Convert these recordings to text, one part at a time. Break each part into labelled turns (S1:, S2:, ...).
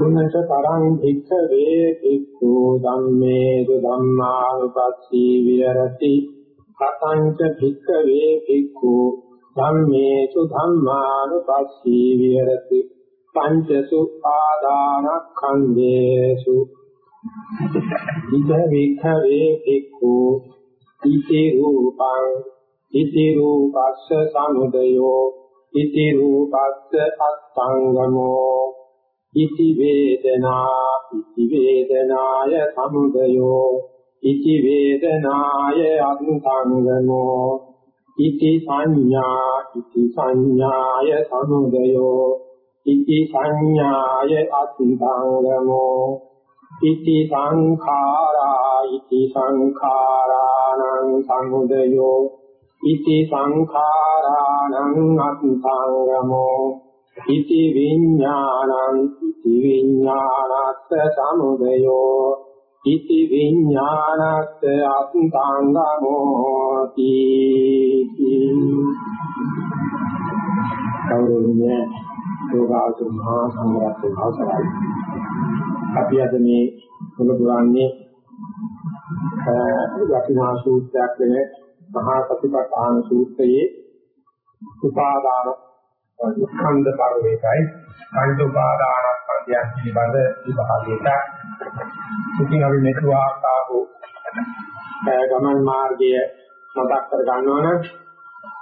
S1: පුනච තරං භික්ඛවේ භික්ඛු ධම්මේසු ධම්මානුපස්සී විහෙරති. කතංච භික්ඛවේ භික්ඛු ධම්මේසු ධම්මානුපස්සී විහෙරති. පංචසු ආදානක්ඛන්දේසු. ඉද වික්ඛවේ භික්ඛු ඉති රූපං ඉති රූපස්ස සමුදයෝ ඉති රූපස්ස අත්ංගමෝ ඉති වේදනා ඉති වේදනාය සමුදයෝ. ඉති වේදනාය අනුසංගමෝ ඉති සංඥා ඉති සංඥාය සමුදයෝ. ඉති සංඥාය අතිසංගමෝ ඉති සංඛාරා ඉති සංඛාරාණං සමුදයෝ. ඉති සංඛාරාණං අතිසංගමෝ ඉති විඥානං ඉති විඥානස්ස සමුදයෝ ඉති විඥානස්ස අත්ංගමෝති කවුරුන්නේ යෝගාසු මහා සංඝරත්න අවසරයි අපි අද මේ මුල පුරන්නේ යතිනා සූත්‍රයක් වෙන මහා සතිපට්ඨාන සූත්‍රයේ උපාදාන ස්කන්ධ පරිවේකයි පංච උපාදානස්කන්ධයන් පිළිබඳ විභාගයට ඉතින් අපි මෙතුආ ආපු ගමන් මාර්ගය මතක් කර ගන්නවා නම්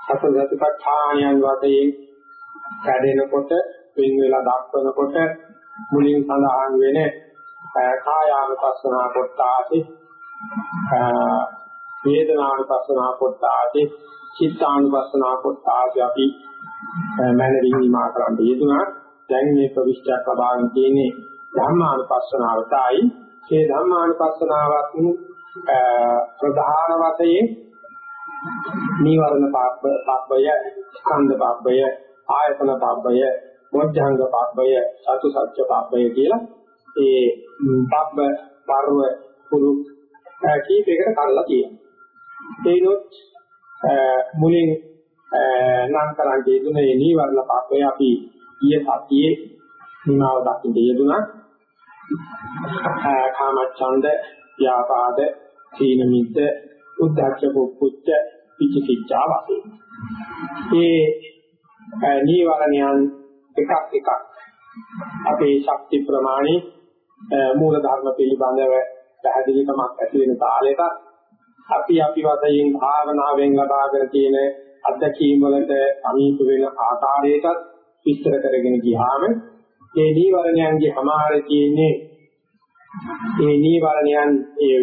S1: සතර සතිපට්ඨානයන් වශයෙන් කැඩෙනකොට පින් වෙලා දක්වනකොට මුලින් සඳහන් වෙන කායානුපස්සනා කොටාසි වේදනානුපස්සනා කොටාසි චිත්තානුපස්සනා කොටාසි අපි මනරින් නිමා කරන්න යෙදුනා දැන් මේ ප්‍රවිෂ්ඨයක් ලබාගෙන තියෙන්නේ ධම්මානුපස්සනාවටයි ඒ ධම්මානුපස්සනාවත් ප්‍රධාන වශයෙන් නීවරණ පාපය ස්කන්ධ පාපය ආයතන පාපය මොද්ධංග පාපය සතු සත්‍ය පාපය කියලා ඒ පාප පර්ව කුරු කීපයකට කඩලා තියෙනවා. ඒනොත් මුලින් නම් කරන් යෙදුනේ නීවරණ පාපය අපි ඊයේ සතියේ නිමාව දකින්න යෙදුනා කාමච්ඡන්ද ව්‍යාපාද තීන මිද්ද උද්ධච්ච කුච්ච පිචිකිච්ඡා වශයෙන්. ඒ නීවරණයන් එකක් එකක් අපේ ශක්ති ප්‍රමාණය මූල ධර්ම පිළිබඳව පැහැදිලිකමක් ඇති වෙන තාලෙක අපි අපි වශයෙන් භාවනාවෙන් ලබාගෙන තියෙන අත්දැකීම් වලට සමීප වෙන ආකාරයකට විස්තර කරගෙන ගියාම මේ නීවරණයන්ගේ සමාරේ තියෙන්නේ මේ නීවරණයන් ඒ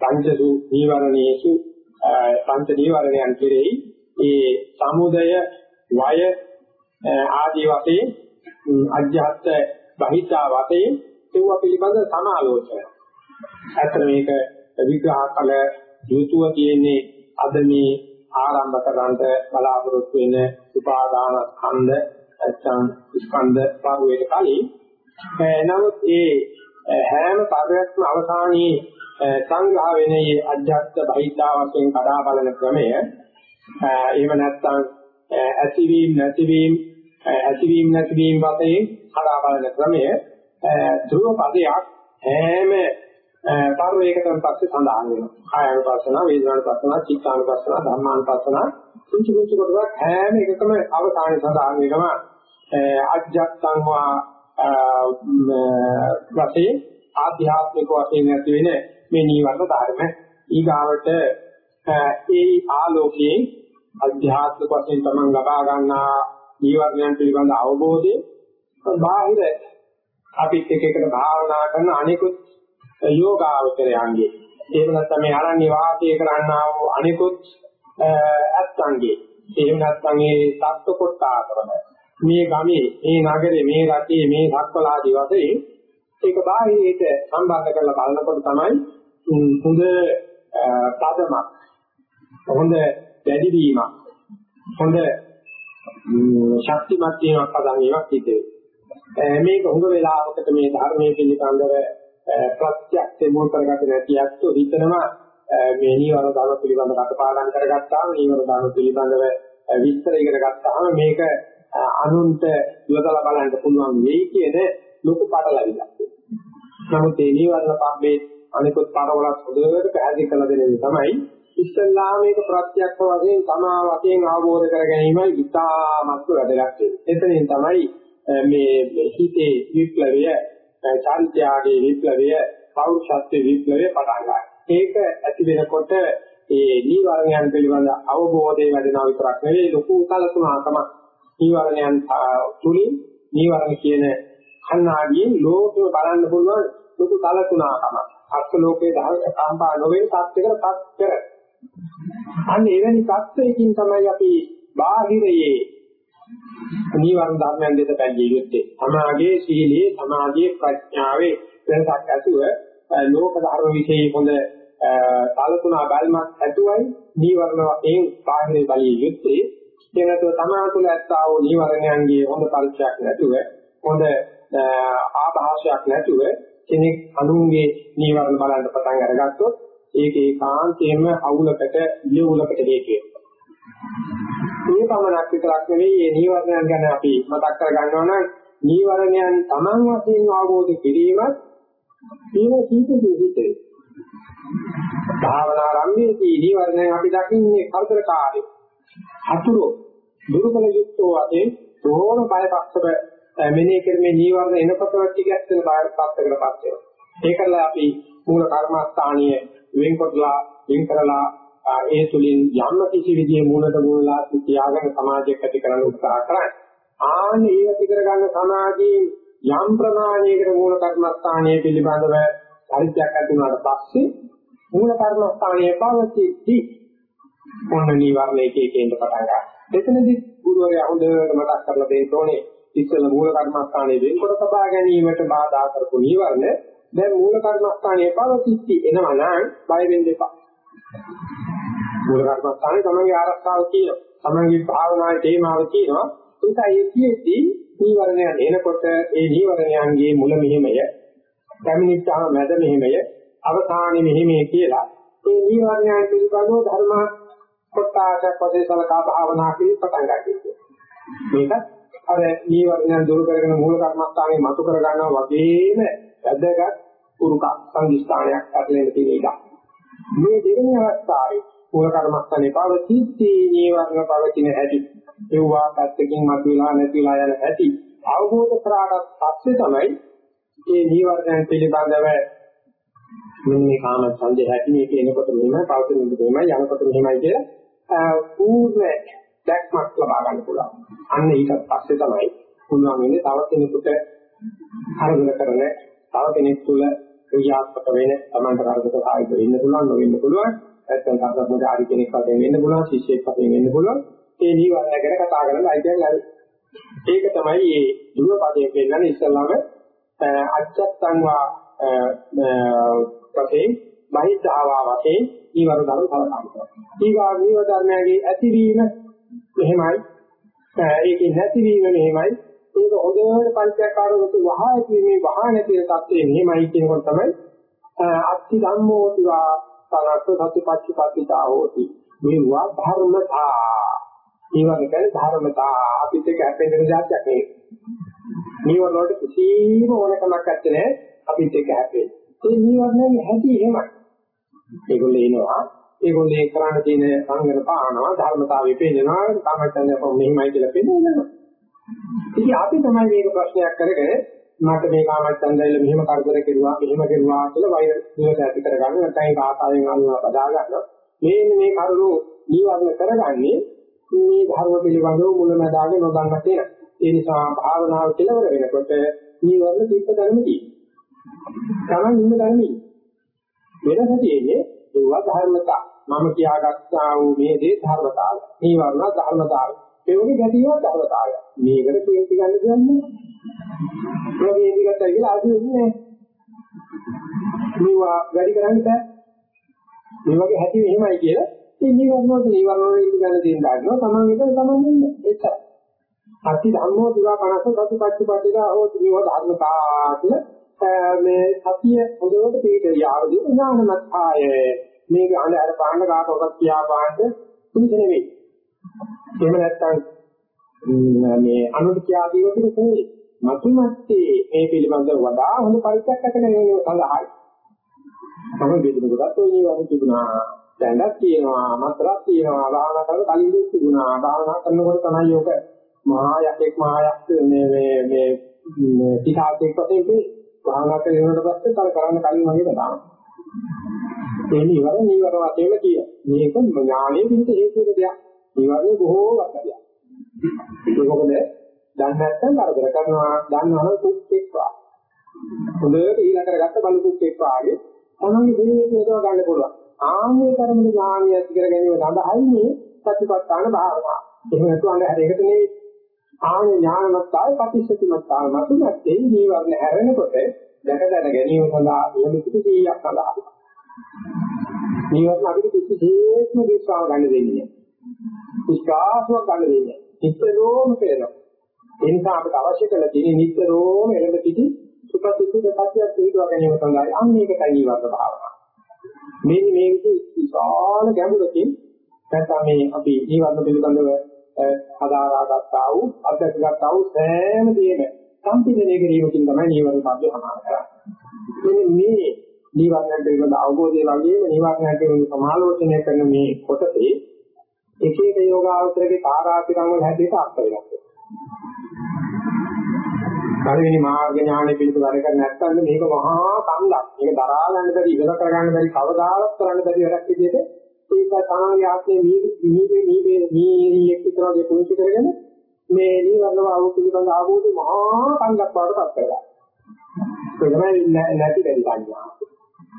S1: පංචසු නීවරණයේසු පංච නීවරණයන් කෙරෙහි ඒ සමුදය වය ආදී වශයෙන් අධ්‍යාත්ත බහිතා වශයෙන් ඒවා පිළිබඳ සමාලෝචනය. අතන මේක විග්‍රහ කළ යුතුව තියෙන්නේ අද මේ ආරම්භ කරන්ට බලාපොරොත්තු වෙන උපාදාන ස්කන්ධ නැත්නම් ස්කන්ධ පරිවේද කලින් නමුත් ඒ හැම පරිවර්තන අවසානයේ සංග්‍රහ වෙන මේ අධ්‍යාත්ම බහිද්ධා වශයෙන් කඩා බලන ක්‍රමය එහෙම නැත්නම් ඇතිවීම නැතිවීම ඇතිවීම නැතිවීම වශයෙන් කඩා බලන ක්‍රමය ධ්‍රුව පදයක් හැම පරිවේකයන් පස්සේ සඳහන් වෙනවා. කායानुපස්සන, වේදනානුපස්සන, චිත්තානුපස්සන, ධම්මානුපස්සන කුංචු කුංචු කොටස් හැම එකකම අවසානයේ සඳහන් වෙනවා අජ්ජත්තං වා වශයෙන් ආධ්‍යාත්මික වශයෙන් ඇති වෙන මේ නීවරණ ධර්ම ඊගාවට ඒ ආලෝකයෙන් අධ්‍යාත්මික වශයෙන් තමන් ලබා ගන්නා නීවරණයන් පිළිබඳ අවබෝධය බාහිර අපිත් එක එකට භාවනා කරන අනිකුත් යෝගාවචරයන්ගේ. එහෙම නැත්නම් මේ අරණ්‍ය වාසය කරන්නා වූ අනිකුත් ඇත්තන්ගේ. එහෙම නැත්නම් මේ සත්ව කොටාතරම මේ ගමේ මේ නගරේ මේ රටේ මේ සක්වලාදී වශයෙන් ඒක බාහිරයට සම්බන්ධ කරලා බලනකොට තමයි හොඳ පදමක් හොඳ වැඩි වීමක් හොඳ ශක්තිමත් වීමක් පදන් වීමක් සිදුවේ. මේක හොඟ වෙලාවකට මේ ධර්මයේ පිළිබඳව ප්‍රත්‍යක්ෂ මුල් කරගන්න නැතිවත් හිතනවා මේ නීවර ධර්ම පිළිබඳව කටපාඩම් කරගත්තාම නීවර ධර්ම පිළිබඳව විස්තර ඉගෙන ගත්තාම මේක අනුන්ට යොදලා බලන්න පුළුවන් වෙයි කියන ලොකු පටලවිල්ලක්. නමුත් මේ නීවරණ පබ්බේ අනිකුත් පාරවලත් හොඳට පැහැදිලි කරලා දෙන්නේ තමයි ඉස්සල්ලා මේක ප්‍රත්‍යක්ෂ වශයෙන් තමා වශයෙන් අවබෝධ කර ගැනීමයි ඉතාමත් වැදගත් එතනින් තමයි මේ හිතේ විප්ලවය, චාරිත්‍යාගයේ විප්ලවය, පෞරුෂත්වයේ විප්ලවය පටන් ගන්නවා. ඒක ඇති වෙනකොට ඒ නීවරණයන් පිළිබඳ අවබෝධය වැඩෙනවා විතරක් නෙවෙයි ලොකු කලතුණකම නීවරණයන් තුලින් නීවරණ කියන කන්නාඩියෙන් ලෝකෙ බලන්න පුළුවන් ලොකු කලතුණකම අර්ථ ලෝකයේ දහක කාම්බා නොවේ තාත්විකකට පත් කර. අන්න එවැනි தත්වයකින් තමයි අපි බාහිරයේ නීවරණ ධර්මයන් දෙත බැඳී යුත්තේ. සමාගයේ සීලයේ සමාධියේ ප්‍රඥාවේ වෙනසක් ඇතුව ලෝක ධර්ම විශේෂ හොඳ සාලතුනා බැල්මක් ඇතුවයි නීවරණ වශයෙන් බාහිරේ බලිය යුත්තේ. එනතෝ තමා තුළ ඇත්තා වූ නීවරණයන්ගේ හොඳ පරිචයක් නැතුව හොඳ ආభాෂයක් නැතුව කෙනෙක් අනුන්ගේ නීවරණ බලන්න පටන් අරගත්තොත් ඒක ඒකාන්තයෙන්ම අවුලකට ඉලවුලකට හේතුවක්. මේ පමණක් විතරක් නෙවෙයි මේ නීවරණයන් ගැන අපි මතක් කර ගන්නවා නම් නීවරණයන් Taman වශයෙන් අවබෝධ කිරීමත් සීල සීතේ සිටේ. භාවනා රම්මේදී නීවරණයන් අපි දකින්නේ කල්පකාරී. අතුරු දුරුකල යුක්තෝ වශයෙන් තෝරන බයපක්ෂව මෙනෙහි කරන්නේ නීවරණ එනකොට ටිකක් වෙන බාහිරපත් එකකටපත් වෙනවා. ඒකලා අපි මූල කර්මස්ථානීය වෙන්කොටලා වෙන් කරලා ඒ තුලින් යම් කිසි විදිහේ මූලට මූලලා තියාගෙන සමාජයක් ඇති කරන්න උත්සාහ කරන්නේ. ආන්නේ ඒ ඇති කරගන්න සමාජයේ යම් ප්‍රමාණයකට මූල කර්මස්ථානීය පිළිබඳව පරිත්‍යාග ඇති වුණාට පස්සේ මූල කර්මස්ථානීය පවතිද්දී මොන නිවර්ණ එක එක එන්න පටන් ගන්නවා. එතනදී ගුරුවරයා හොඳට මතක් කරලා දෙන්න ඕනේ ඉස්සෙල්ල මූල කර්මස්ථානයේ වෙන්කොට තබා ගැනීමට බාධා කරපු නිවර්ණ දැන් මූල කර්මස්ථානයේ පවතිච්චි එනවා නම් බය වෙන්න එපා. මූල කර්මස්ථානේ තමන්ගේ ආරක්ෂාව කියන තමන්ගේ භාවනාවේ තේමාව කියනවා ඒකයි එතිෙදී නීවරණයන් එනකොට ඒ නීවරණයන්ගේ මුල මෙහෙමය පැමිණිච්චාම මැද මෙහෙමය අවසානයේ මෙහෙමයි කියලා ඒ නීවරණයන් පිළිබඳව ධර්ම කොටාසක් වශයෙන් සලකා භාවනා කිරීම පටන් ගන්නවා. මේකත් අර නීවරණයන් දුරු කරගෙන මූල කර්මස්ථානේ මතු කර ගන්නවා වගේම වැදගත් උරුක සංදිස්ථානයක් ඇතුළේ තියෙන එක. මේ දෙවෙනි අවස්ථාවේ මූල කර්මස්ථානේ පවතිති නීවරණ පවතින හැටි ඒවා පැත්තකින් මතුවලා නැතිලා යන හැටි අවබෝධ කරාට පස්සේ තමයි මේ නීවරණයන් පිළිබඳව මෙන්න මේ කාම සංදේ හැටි මේක එනකොට මෙහෙමයි පවතින මෙහෙමයි යනකොට මෙහෙමයි කියලා පූර්ව දැක්මක් ලබා ගන්න පුළුවන්. අන්න ඊට පස්සේ තමයි පුළුවන් වෙන්නේ තව කෙනෙකුට හරගල කරන තව කෙනෙක් තුළ ක්‍රියාත්මක වෙන තමන්ට කරදක සාහිත්‍ය වෙන්න පුළුවන් නොවෙන්න පුළුවන්. නැත්නම් සාධාරණ කෙනෙක් වශයෙන් වෙන්න පුළුවන්, ශිෂ්‍යෙක් වශයෙන් වෙන්න පුළුවන්. ඒ නිවර්ණ ගැන කතා කරලා අයිතියක් ලැබෙයි. ඒක තමයි මේ දුර පදයේ පෙන්නන්නේ ඉස්සල්ලාම අච්චත්තං වා වශයෙන් බහිද්ධාවා වශයෙන් ඊවර ධර්ම සලකනවා. ඊගා නීව ධර්මයේ ඇතිවීම මෙහෙමයි. ඒකේ නැතිවීම මෙහෙමයි. ඒක හොඳට පරිත්‍යාගකාරවතු වහා ඇතිවීමේ වහා නැති තත්ත්වයේ මෙහෙමයි කියනකොට තමයි අත්ති ධම්මෝ තිවා සරත් සතිපත්තිපත්තිතා හෝති. මේවා ධර්මතා. ඒවා කියන්නේ ධර්මතා. අපිට ඒක හැපෙන්න જાතියක් නෙවෙයි. මේවා වලට කිසිම ඕනකමක් නැත්තේ අපිට ඒක හැපෙන්නේ. ඒ නිවර්ණයේ හැටි එහෙමයි. ඒගොල්ලෝ එනවා ඒගොල්ලෝ කරන්න තියෙන සංගර පානවා ධර්මතාවය පේනවා කාමච්ඡන්දය මෙහිමයි කියලා පේනවා. ඉතින් අපි තමයි මේක ප්‍රශ්නයක් කරගෙන මට මේ කාමච්ඡන්දයල මෙහෙම කරදර කෙරුවා මෙහෙම කෙරුවා කියලා වෛර දිවට ඇති කරගන්න නැත්නම් ඒක ආසාවෙන් අල්ලනවා බදා ගන්නවා. මේ මේ කරුණු නිවර්ණ කරගන්නේ මේ ධර්ම පිළිබඳව මුලමදාගේ නොදන්න තේන. ඒ නිසා භාවනාව කෙලවර වෙනකොට නිවර්ණ දීප ධර්ම තියෙනවා. තමන් ඉන්න ධර්මයි. වෙනස තියෙන්නේ ඒවා ධර්මතා. මම කියාගත්තා වූ මේ දේ ධර්මතාවය. නිවර්ණ ධර්මතාවය. ඒ වගේ ගැටියවත් ධර්මතාවය. මේකට තේරුම් ගන්න කියන්නේ. ඒ වගේ ඉදිකට කියලා අද ඉන්නේ. මේවා වැඩි කරන්න බෑ. මේ වගේ හැටි එහෙමයි කියලා ඉතින් නිවර්ණ වල නිවර්ණ වල ඉඳ ගන්න තියෙන දානවා තමන් විතර තමන් ඉන්නේ එච්චරයි. අති ධම්මෝ දිවා කනස සතිපට්ඨි පටිලා හෝ නිව ධර්මතා කියලා මේ සතිය හොඳට පිළිදෙය ආවදී ඥානමත්ය මේක අnder අර පාන්න කාටවත් කියා පාන්න පුදුම නෙවෙයි. එහෙම නැත්නම් මේ අනුත් කියා දීම කියන කෙනෙක් මතුමැත්තේ මේ පිළිබඳව වඩා හොඳ පරිච්ඡේදයක් කරන සඳහායි. තමයි බෙදෙන කොටත් ඔය නිවර්ණ තිබුණා. දැනක් තියෙනවා, මතරක් තියෙනවා, භාවනා කරලා කලින් දෙයක් තිබුණා. භාවනා කරනකොට තමයි යෝග මහායකෙක් මහායක් මේ මේ මේ පිටාටෙක් වශයෙන් මේ භාවනා කරනකොට පස්සේ තර කරන්න කලින් වගේ තමයි. ඒ නිවර නිවර වශයෙන් කිය. මේක ඥානයේ විදිහට හේතුක දෙයක්. නිවරේ බොහෝ වර්ගයක්. ඒක මොකද? දන්නේ නැත්නම් කරදර කරනවා, දන්නවනම් කුක්ෙක් වා. හොඳට ඊළඟ කරගත්ත බලු කුක්ෙක් වාගේ තමයි මේ හේතුව ගන්න පුළුවන්. ආන්නේ කර්මද ඥානය ඇති කර ගැනීම සඳහායි මේ සතිපට්ඨාන භාවනාව. එහෙම නැත්නම් අnder හැරෙකට නෙවෙයි ආනේ ඥානමත්තාය පටිච්චසමුප්පාද මතු නැත්තේ ජීවර්ණ හැරෙනකොට දැක දැන ගැනීම සඳහා එහෙම කිසි දෙයක් සඳහා. ජීවර්ණ අපිට කිසිසේත්ම විශ්වාස ගන්න දෙන්නේ නැහැ. විශ්වාසයක් ගන්න දෙන්නේ නැහැ. නිතරම පේනවා. ඒ නිසා අපිට අවශ්‍ය කරලා තියෙන නිතරම එළඹ සිටි සුපතිච්ච සත්‍යයක් පිළිතුර ගැනීම සඳහා අන්නේකයි ජීවර්ණ භාවනාව. මේ මේ විශාල ගැඹුරකින් නැත්නම් මේ අපි ජීවර්ණ පිළිබඳව හදාරා ගත්තා වූ අධ්‍යක් ගත්තා වූ සෑම දෙයක්ම සම්පින්දනය කිරීමකින් තමයි නිවර්ණ පද්‍ය සමාන කරන්නේ. මේ නිවර්ණයට පිළිබඳ අවබෝධය වගේම නිවර්ණයට පිළිබඳ සමාලෝචනය කරන මේ කොටසේ එක එක යෝගාවචරයේ කාරාතිරම් වල හැටියට අර්ථ වෙනවා. පළවෙනි මාර්ග ඥානෙ පිළිබඳව වැඩ කරන්නේ නැත්නම් මේක මහා කන්දක්. මේක දරා ගන්න බැරි ඉවර කර ගන්න බැරි කවදාවත් කරන්න බැරි වැඩක් විදිහට ඒක තමයි ආත්මේ නීති නීති නීතියක් විතරගේ පුංචි කරගෙන මේ නිවර්ණව ආව පිළිබඳ ආවෝදි මහා කංගක් බවට පත් කරගන්නවා. ඒක තමයි නැති දෙයක් ගන්නවා.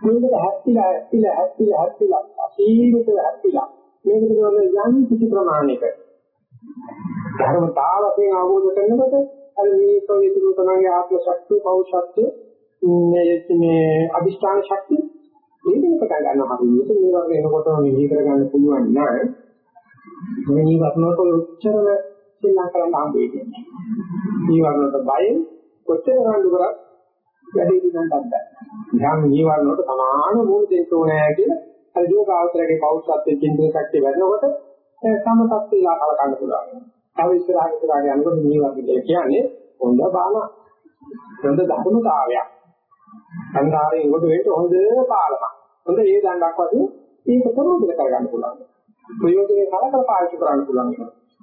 S1: මේකට හැප්පිලා හැප්පිලා හැප්පිලා හැප්පිලා අසීමිත හැප්පිලා මේක පිළිබඳ යම් කිසි ප්‍රමාණයක ධර්මතාවයෙන් ආවෝද කරනකොට අර මේකේ තිබුණු තමයි ආත්ම ශක්තිය, පෞෂත්වය, මේ අදිෂ්ඨාන ශක්තිය මේක පටන් ගන්නවා හරියට මේ වගේ එනකොටම නිදි කරගන්න පුළුවන් නම් මේ නිවර්ණයට උච්චරම සිල්ලා කරන්න හම්බෙන්නේ. නිවර්ණයට බයෙන් කොච්චර රණ්ඩු කරත් වැඩි දිනක් බෑ. යම් නිවර්ණයට සමාන මූල දෙන්න ඕනේ කියලා අර යෝගාවතරගේ පෞෂත්වයේ චින්තන ශක්තිය වැඩනකොට සමතත් වේලා කලකන්න පුළුවන්. තව ඉස්සරහට ඉස්සරහට යනකොට නිවර්ණ කියන්නේ හොඳ බාන හොඳ ධර්මතාවයක්. සංඝාරයෙන් කොට වෙන්න හොඳ පාලමක්. හොඳ ඒ දණ්ඩක් වගේ ඒක ප්‍රයෝජන කරගන්න පුළුවන්. ප්‍රයෝජනේ කලකල පාවිච්චි කරන්න පුළුවන්.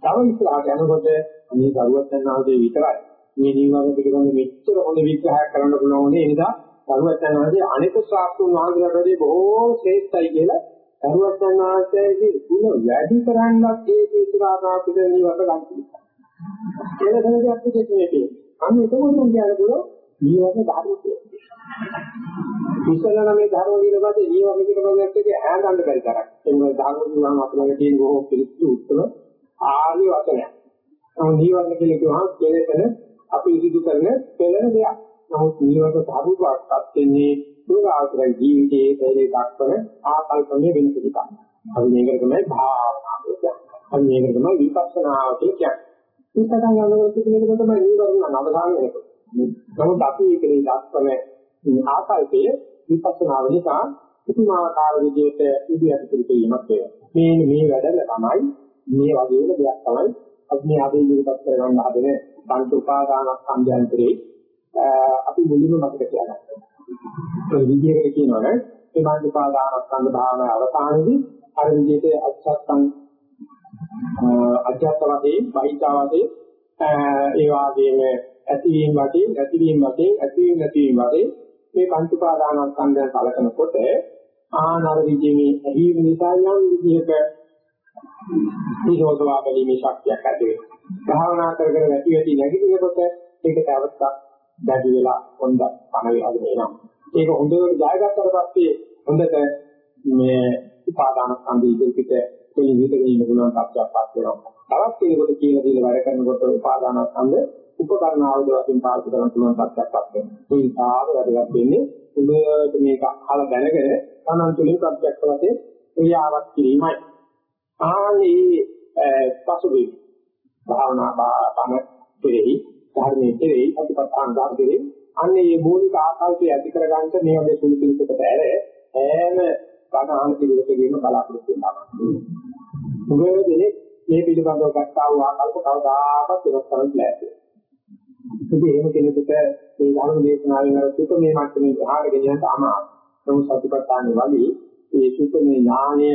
S1: තව ඉස්සරහට යනකොට මේ දරුවත් යනවාදී විතරයි. මේ නිවන පිළිබඳ මෙච්චර හොඳ විග්‍රහයක් කරන්න පුළුවන් ඒ නිසා දරුවත් යනවාදී අනිකුත් ශාස්ත්‍රුන් වහන්සේලාට වැඩි බොහෝ ශ්‍රේෂ්ඨයි කියලා දරුවත් යනවාදී ගුණ වැඩි කරන්නත් ඒ සීතුරාදා පිළිවෙල නිවත ගන්න. ඒක තමයි අපි කියන්නේ. අන්න එතකොට කියන්නේ නිවන ධර්මය. ඉස්සෙල්ලා මේ ධර්ම දින පස්සේ ජීවක පිටකමක් එක ඈඳන්න බැරි තරක්. ඒ මොකද ධර්ම දිනවම අපලගේ තියෙන බොහෝ පිළිස්සු උත්තර ආර්ය වචනයක්. නමුත් නීවරණ කියලා කියවහම කෙලෙසන අපි ඉදිරි කරන පෙළෙන දෙයක්. නමුත් නීවරණ ධර්මවත්පත් වෙන්නේ දුරාවතර ජීවිතයේ පෙරේ දක්වන ආකල්පණය වෙන පිළිකක්. අපි මේකට තමයි භාවනාව කියන්නේ. අපි මේකට තමයි විපස්සනාව කියන්නේ. විපස්සනා යනකොට පිළිගන්න තමයි නීවරණ නවදාන වෙනකොට. නමුත් අපි ඒකේ දක්වන ආකල්පය විපස්සනා වෙනිකා උතුමාකාර විදිහට ඉදිරියට පිළිපීමක් වෙනවා. මේ මේ වැඩල තමයි මේ වගේම දෙයක් තමයි අපි මේ ආදී ඉදිරිපත් කරගන්න හදන පංච උපාදානස්කන්ධයන්තරේ අපි මුලින්ම මතක තියාගන්න. ඒ විදිහකට කියනවනේ මේ පංච උපාදානස්කන්ධ භාවනාව අවසානයේදී අර විදිහට අත්සත්තං අධ්‍යාත්ම වශයෙන් බහිද්ධා වශයෙන් ඒ වගේම ඇතිවීම වශයෙන් නැතිවීම වශයෙන් ඇතිවීම නැතිවීම වශයෙන් මේ පංච උපාදානස්කන්ධය කලකනකොට ආනර විජේමේ ඇහිම නිසා යම් විදිහක නිරෝධවා බැලීමේ ශක්තියක් ඇති වෙනවා. භාවනා කරගෙන නැති වෙටි නැගිටිනකොට ඒක තවස්සක් දැඩි වෙලා හොඳ පණ වේගෙන එනවා. ඒක හොඳට ජයගත්තට පස්සේ හොඳට මේ උපාදානස්කන්ධය ඉදිරියට ඒ විදිහට ඉන්න පුළුවන් තත්ත්වයක් පත් වෙනවා. තවත් ඒකට කියන දේ වැඩ කරනකොට උපාදානස්කන්ධ උපකරණ ආයුධ වශයෙන් පාවිච්චි කරන තුනක් පැත්තක් වෙනවා. ඒ නිසා වැදගත් වෙන්නේ උඹට මේක අහලා දැනගෙන තමන් තුළින් ප්‍රත්‍යක්ෂ වශයෙන් ක්‍රියාවක් කිරීමයි. ආන්නේ පසුබිම් භාවනා බාන කෙරෙහි ධර්මයේ කෙරෙහි අතිපත්තාන් ධර්ම කෙරෙහි අන්නේ මේ මූලික ආකල්පය ඇති කරගන්න මේ වගේ සුළු පිළිසකට ඇර ඈම බණාන පිළිවෙතකින් බලාපොරොත්තු වෙනවා. මුගව දෙනේ මේ පිළිබඳව ගත්තා වූ ආකල්ප කවදාකවත් ඉවත් කරන්න බැහැ. ඉතින් එහෙම කෙනෙකුට මේ ධර්ම දේශනාවෙන් අර සුත මේ මට්ටමේ ආහාර ගෙනියන්න අමාරුයි. නමුත් සතිපට්ඨාන වගේ මේ සුත මේ ඥානය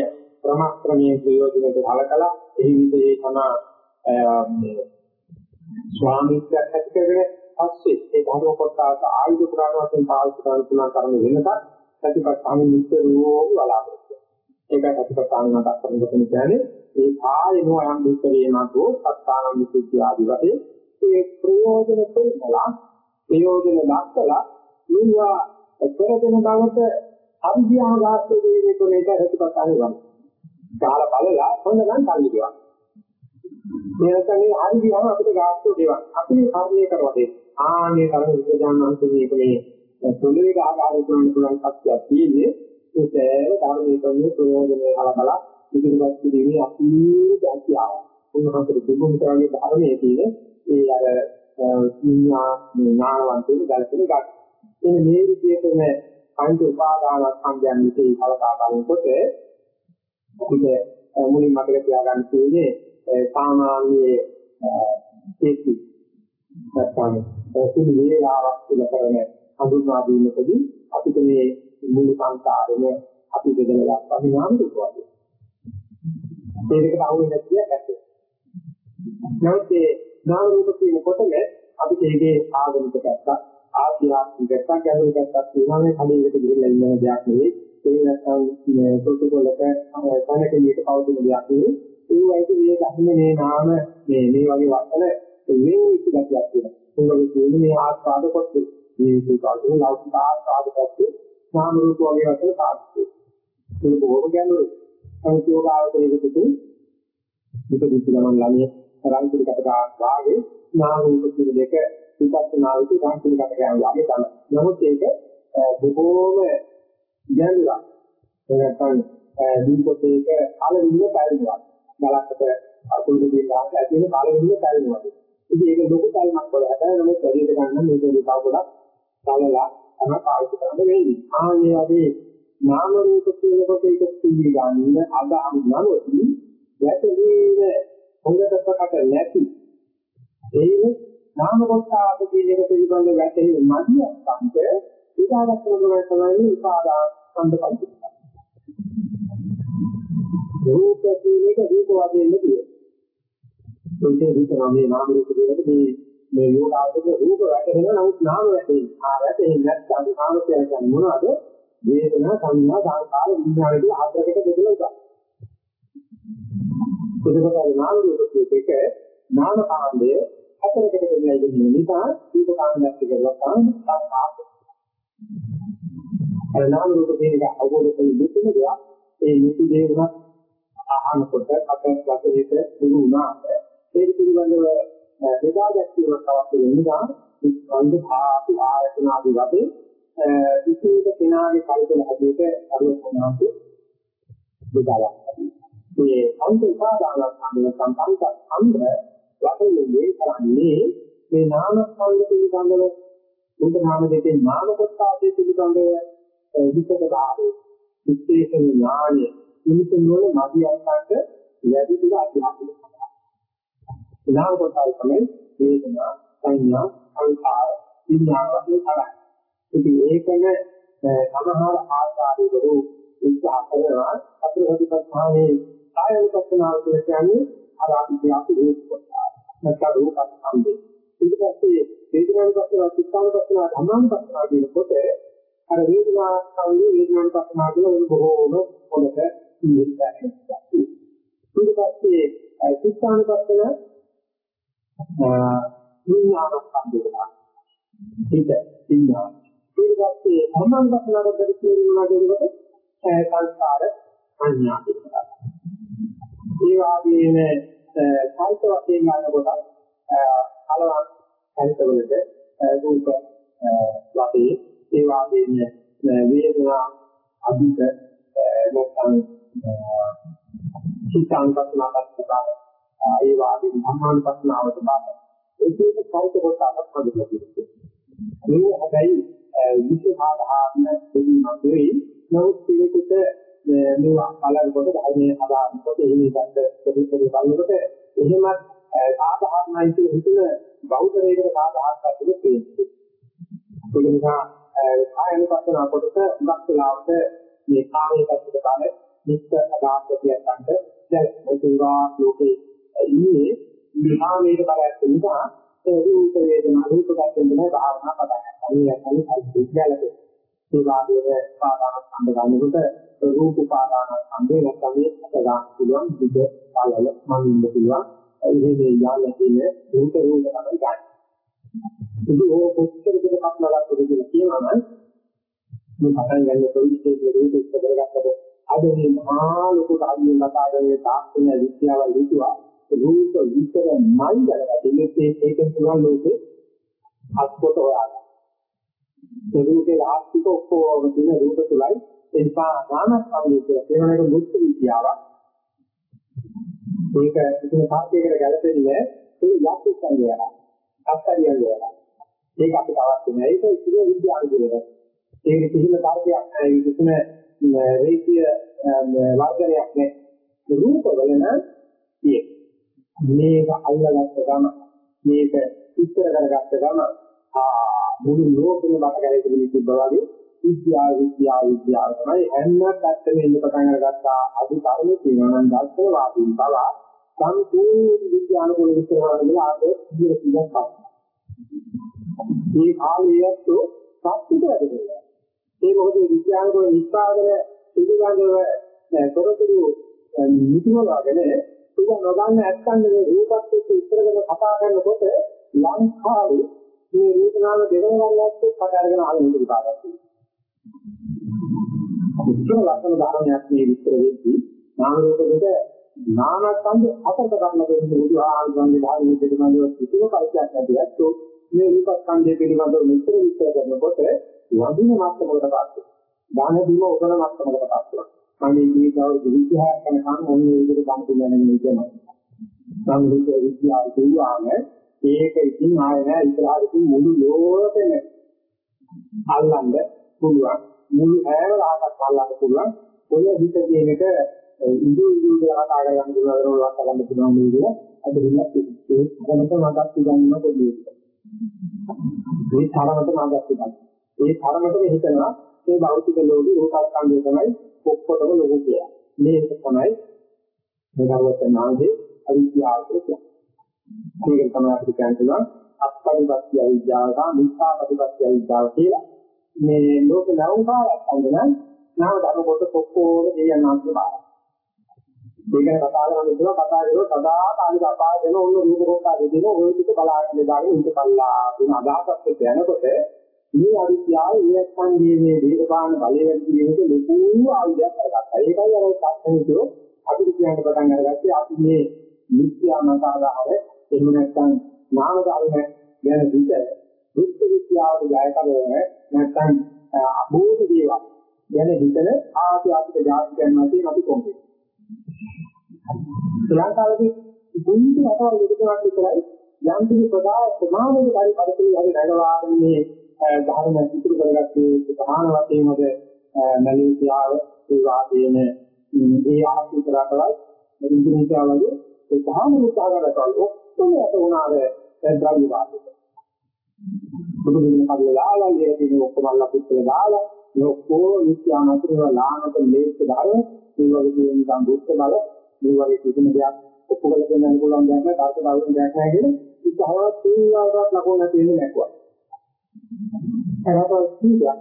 S1: ක්‍රමක්‍රමයේ ප්‍රයෝජනයට කලකලා එහි විදිහේ තම ස්වාමීත්වයක් ඇති කරගෙන පස්සේ ඒ ධර්ම කොටස ආයුධ පුරාණ වශයෙන් පාවිච්චි කරන තුන කරන වෙනකත් සතිපට්ඨාන නිතරම බලාපොරොත්තු ඒකයි සතිපට්ඨාන මතක් කරන කියන්නේ ඒ කායනෝ අයම් විතරේනකෝ සත්තානම් විසුද්ධිය ආදි වශයෙන් ඒ ප්‍රයෝජන දෙන්නලා ප්‍රයෝජන දක්වලා ඊවා කරගෙන බවට අවිද්‍යාව වාස්තු දෙන්නේ කොහේද සතිපට්ඨාන වගේ. කාල බලලා හොඳ නම් කල්ලිනවා. මේ නැත්නම් හරි ගියාම අපිට ගාස්තු දෙවක්. අපි මේ කර්මයේ කරවා දෙන්න. ආනේ කරන විද්‍යාඥයන්ට මේක මේ සුළුවේ ආකාරය කරන්න පුළුවන් කක්තියක් තියෙන්නේ ඒ සෑම ධර්මයේ කන්නේ ප්‍රයෝජනය කලබල ඉදිරිපත් කිරීමේ අපේ දැකියාව. උන්වහන්සේ දුමුන් කරන්නේ ධර්මයේ තියෙන ඒ අර විඤ්ඤා ඥානවන්තයෙක් ගලපෙන ගන්න. එන්න මේ විදිහටම පංච උපාදාන සම්යන් විසේ කලකා බලනකොට අපිට මුලින් මතක තියාගන්න තියෙන්නේ සාමාන්‍ය ඒකී නැත්නම් ඔසින් වේලාවක් තුළ කරන හඳුන්වා දීමකදී අපිට මේ මුළු සංසාරෙම අපි දෙදලා පරිණාම දුකවද. ඒකට අහුවෙන්නේ නැතිව ඇත්තේ. නමුත් ඒ නාම රූප කියනකොටම අපිට ඒකේ ආගමික පැත්තක් ආධ්‍යාත්මික පැත්තක් ගැඹුරු පැත්තක් තියෙනවා මේ කඩේකට ගිහිල්ලා ඉන්න දෙයක් නෙවෙයි. ඒ නැත්නම් ප්‍රතිකෝලක තනකලියට පවතින දෙයක් නෙවෙයි. ඒ වගේ මේ ධර්ම මේ නාම මේ මේ වගේ වචන මේ ඉතිගතියක් තියෙනවා. ඒ වගේ කියන්නේ මේ ආස්වාද කොට මේ ඒකාලේ ලෞකික ආස්වාද පැත්තේ නාම රූප වගේ වශයෙන් සාධිතයි ඒක බොහොම ගැඹුරුයි. සංකෝපාවතේකදී විපදිත ගමන් ළමයේ රාන්තිකට ගන්න වාගේ නාම රූප කියන දෙක විපස්සනා විදි රාන්තිකට ගන්න වාගේ තමයි. නමුත් ඒක බොහෝම ගැඹුරක්. ඒ නැත්නම් දීපෝතේක අලවින්න බැරිනවා. බලකට අතුරු දෙක ගන්න ඇති වෙන අලවින්න බැරිනවා. ඉතින් ඒක ලොකු කල්මක් වල හැබැයි නමුත් වැඩියට ගන්න මේක දෙකව ගොඩක් බලලා තමයි පාවිච්චි කරන්න වෙන්නේ. ආන්නේ වගේ නාම රූප කියනකොට ඒක පිළි ගන්න අද අනුනොත් වැටලීම හොඳට ප්‍රකට නැති ඒ නාම කොටස කියන එක පිළිබඳ වැටහෙන්නේ මදියක් සම්ප විදාගත කරනවා තමයි උපාදා සම්බන්ධයි. රූප කියන එක රූප වශයෙන් නෙවෙයි. ඒකේ විතර මේ නාම රූප දෙකට මේ මේ යෝගාවක රූප වැටෙනවා නමුත් නාම වැටෙන්නේ. ආ වැටෙන්නේ නැත්නම් නාම කියන්නේ මොනවද? වේදනා සංඥා සංකාර විඥාන කියන හතරකට බෙදලා ඉතින්. එතකොට නාම රූප දෙක නාම කාණ්ඩය හතරකට බෙදලා ඉන්න නිසා රූප කාණ්ඩයක් කියලා තමයි සංකාර. අර නාම රූප දෙක අවබෝධ කරගන්න දුන්න දෙයක් ඒ නිසි දේවන අහනකොට අපේ වශයෙන් දුරු වුණාට ඒක පිළිබඳව බෙදා ගැනීමක් අවශ්‍ය වෙන නිසා ස්කන්ධ භාති ආයතන ආදී වශයෙන් විශේෂ කෙනාගේ කල්පන හැදෙට අරුවනාතු බෙදාලා මේ අන්ත උපාදාන සම්බන්ධ සම්බන්ධ අන්ධ වශයෙන් කරන්නේ මේ නාම ස්කන්ධ පිළිබඳව බුද්ධ නාම දෙකේ නාම කොටසාදී පිළිබඳව විචක භාවය විශේෂ ඥානය මිනිසුන් වල මදියන්ට ලැබි තුල අධ්‍යාත්මික නාම කොටසයි තමයි වේදනා සංඥා සංකාර විඥාන වශයෙන් කරන්නේ ඉතින් ඒකන සමහර ආකාරයකට උත්සාහ කරනවා අපේ හදිපත්හානේ කාය විපස්සනාව කියලා කියන්නේ අර අපි අපි රූප කොට. නැත්නම් රූප සම්බේ. ඊට පස්සේ වේදනා විපස්සනා චිත්තාන විපස්සනා ධම්මාන විපස්සනා කියනකොට අර වේදනා සංවේ වේදනා විපස්සනා කියන එක බොහෝම පොළක ඉන්නේ. ඊට පස්සේ චිත්තාන විපස්සනා විඥාන සම්බේ. හිත විඥාන ඊට පස්සේ අමං වස්නාරකට කියනවා කියනකොට සංස්කාර සංඥා පිටලා. ඒ වගේම සාහිත්‍ය වශයෙන් ගන්නකොට කලවම් සංකවලට රූප වාපේ ඒ වාපේන වේදනා අධික නැත්නම් චිත්තාන්පස්නාපත් බව ඒ වාගේ ධම්මානුපස්නාවට බව ඒකේ සාහිත්‍ය කොට අපත් හදලා තියෙනවා. මේ හැබැයි විශේෂාධාරණ දෙවීමක් නෙවෙයි. නමුත් පිළිතුරට මේවා බලනකොට ධර්මයේ හදාගන්නකොට එහෙම එකත් ප්‍රතිපද බලනකොට එහෙමත් සාධාරණයි කියන හිතන බෞද්ධරයකට සාධාරණයක් තියෙන්නේ. ඒක නිසා කායන පස්සන කොටස උගත් වෙලාවට මේ කාමයේ පැත්තට බලන නිත්‍ය අදාළතියක් ගන්නට දැන් මුතුංගා ලෝකේ ඉන්නේ විහාමයේ බලයක් නිසා ඒ රූප වේදනා රූප ගැටෙන්න බෑ භාවනා පදයක්. අනිත් අනිත් විද්‍යාලයේ ඒ වාදයේ පාදාන සම්බ ගන්නකොට රූප පාදාන සම්බේ නැත්නම් මේ අත ගන්න පුළුවන් විද කාලවල මනින්න පුළුවන්. ඒ මේ යාල තියෙන රූප රූප තමයි ගන්න. ඉතින් ඕක කොච්චර දෙයක් කපලා කියලා කියනවා නම් මේ පටන් ගන්න ප්‍රවිෂ්ඨයේ රූප ඉස්ස කරගත්තද අද මේ මහා ලොකු කාර්යයක් ලබාගෙන තාක්ෂණ විද්‍යාව ලිතුවා රූප විතරමයි දැනගත්තේ ඒකෙන් පුළුවන් ලෝකේ අත්කොට හොයාගන්න. ඒ රූපේ ආස්තික ඔක්කොම තියෙන රූප තුලයි ඒ නිසා ඥානස්කන්ධය කියලා කියනකට මුත්‍ති විද්‍යාවක්. මේක ඉතින් සාහිත්‍යයකට ගැලපෙන්නේ ඒ යක්ෂ සංගයලා. අත්හැරියන් වල. ඒක අපිට අවශ්‍ය නැහැ. ඒක ඉතිරි විද්‍යාව කියලා. ඒක කිසිම කාර්යයක් නැහැ. කිසිම රේඛීය වර්ධනයක් නැහැ. රූප වල නම් මේක අල්ලගත්ත ගම මේක ඉස්සර කරගත්ත ගම ආ මුළු ලෝකෙම බට ගැලෙන්න තිබ්බා වගේ විද්‍යාව විද්‍යාව විද්‍යාව තමයි හැම පැත්තෙම ඉන්න පටන් අරගත්තා අදි කර්මේ කියනවා නම් දර්ශන වාදීන් බව සම්පූර්ණ විද්‍යානුකූල විස්තර වල ආදේ ඉදිරි කියක් පස්ස. මේ කාලයේත් සත්‍යද වැඩිලා. ඒ මොකද විද්‍යානුකූල විස්තරවල පිළිබඳව තොරතුරු නිතිමලාගෙන ඒක නොගන්න නැත්නම් මේ රූපත් එක්ක ඉස්සරගෙන කතා කරනකොට ලංකාවේ මේ රූපනාම දෙකම ගන්නත් පට අරගෙන ආගෙන ඉඳි පාඩම් උත්තර ලක්ෂණ ධර්මයක් මේ විස්තර වෙද්දී නාම රූප දෙක නාමස්කන්ධ හතරට ගන්න දෙන්නේ බුදු ආගමගේ ධර්මයේ පිළිබඳව කිසිම කල්පයක් නැතිවත් මේ රූපස්කන්ධය පිළිබඳව මෙතන විස්තර කරනකොට වදින මාත්‍රමකට පාස්සේ දාන දීම උපන මාත්‍රමකට පාස්සේ මම මේ ජීවිතවල විද්‍යාව කරනකම් මොන්නේ විදිහට ගන්න දෙන්නේ කියනවා සංවිධ විද්‍යාව කියුවාම ඒක ඉතින් ආය නෑ. ඉස්සරහට ඉතින් මුළු ලෝකෙම අල්ලන්න පුළුවන්. මුළු ඈවල ආපත් අල්ලන්න පුළුවන්. ඔය හිත කියන එක ඉඳි ඉඳි කියලා කතා කරගෙන ඉන්නවල වත් ගන්න පුළුවන් මේක අද ඉන්නත් ඒ දැනට මගක් ගන්න පොඩි මේ තරමට මගක් ගන්න ඒ තරමට හිතනවා මේ භෞතික ලෝකේ රූපස්කන්ධය තමයි ඔක්කොටම ලොකු කියලා මේක තමයි මෙලවත නාගේ අවිද්‍යාව කියන්නේ. මේක තමයි අපිට කියන්න පුළුවන් අත්පරිපත්‍ය අවිද්‍යාව සහ මිත්‍යාපරිපත්‍ය අවිද්‍යාව කියලා මේ ලෝක නෞකාවක් අඳුනන නාම ධර්ම කොට ඔක්කොම දෙයයන් අන්තිමයි. මේක කතා කරන විදිහ කතා කරලා සදා කාලික අපාය දෙන ඔන්න රූප කොට දෙදින ඔය ටික බලාගෙන දාගෙන ඉඳ කල්ලා වෙන අදහසක් එක්ක යනකොට මේ අවිද්‍යාව ඒ සංගීතයේ දීපපාන බලය වැඩි වෙනකොට ලොකු ආයුධයක් කරගත්තා. ඒකයි අර සත්‍යනිකෝ අපිට කියන්න පටන් අරගත්තේ අපි මේ මිත්‍යා මතාදාහර එහෙම නැත්නම් නාම ධර්ම ගැන විතර දුක්ඛ විද්‍යාවට ජය කරගෙන නැත්නම් අභූත දේවල් ගැන හිතන ආධ්‍යාත්මික ජාතිකයන් වශයෙන් අපි කොම්පේ. ශ්‍රී ලංකාවේ බුද්ධ අතවල දෙකක් විතරයි යම් කිසි ප්‍රදාය ප්‍රමාණයක හරි පරිපූර්ණ හරි රැඳවාගන්නේ ධර්ම ඉතිරි කරගත්තේ ප්‍රධාන වශයෙන්මද මැලේසියාව ඒ වාදයේන ඒ ආර්ථික කරකවල ඉන්දුනීසියා වගේ ඒ ධර්ම උත්සාහකරකවල ඔක්කොම යට උනාවේ ද්‍රව්‍ය වාදය. බුදු දෙවියන් කඩේ ලාලා ඉර තියෙන ඔක්කොම අල්ලා පිටේ දාලා මේ ඔක්කොම විද්‍යානතර ලානක ලේක ධර්ම මේ වගේ තියෙන නිකන් දුක්ඛ බල මේ වගේ කිසිම දෙයක් ඔක්කොම දෙන්න පුළුවන් දෙයක් නෑ තාර්ක බවුන් දෙයක් නෑ කියන ඉතහවත් තේවාවක් ලකුණ තියෙන්නේ නැකුවා. ඒකට කීයක්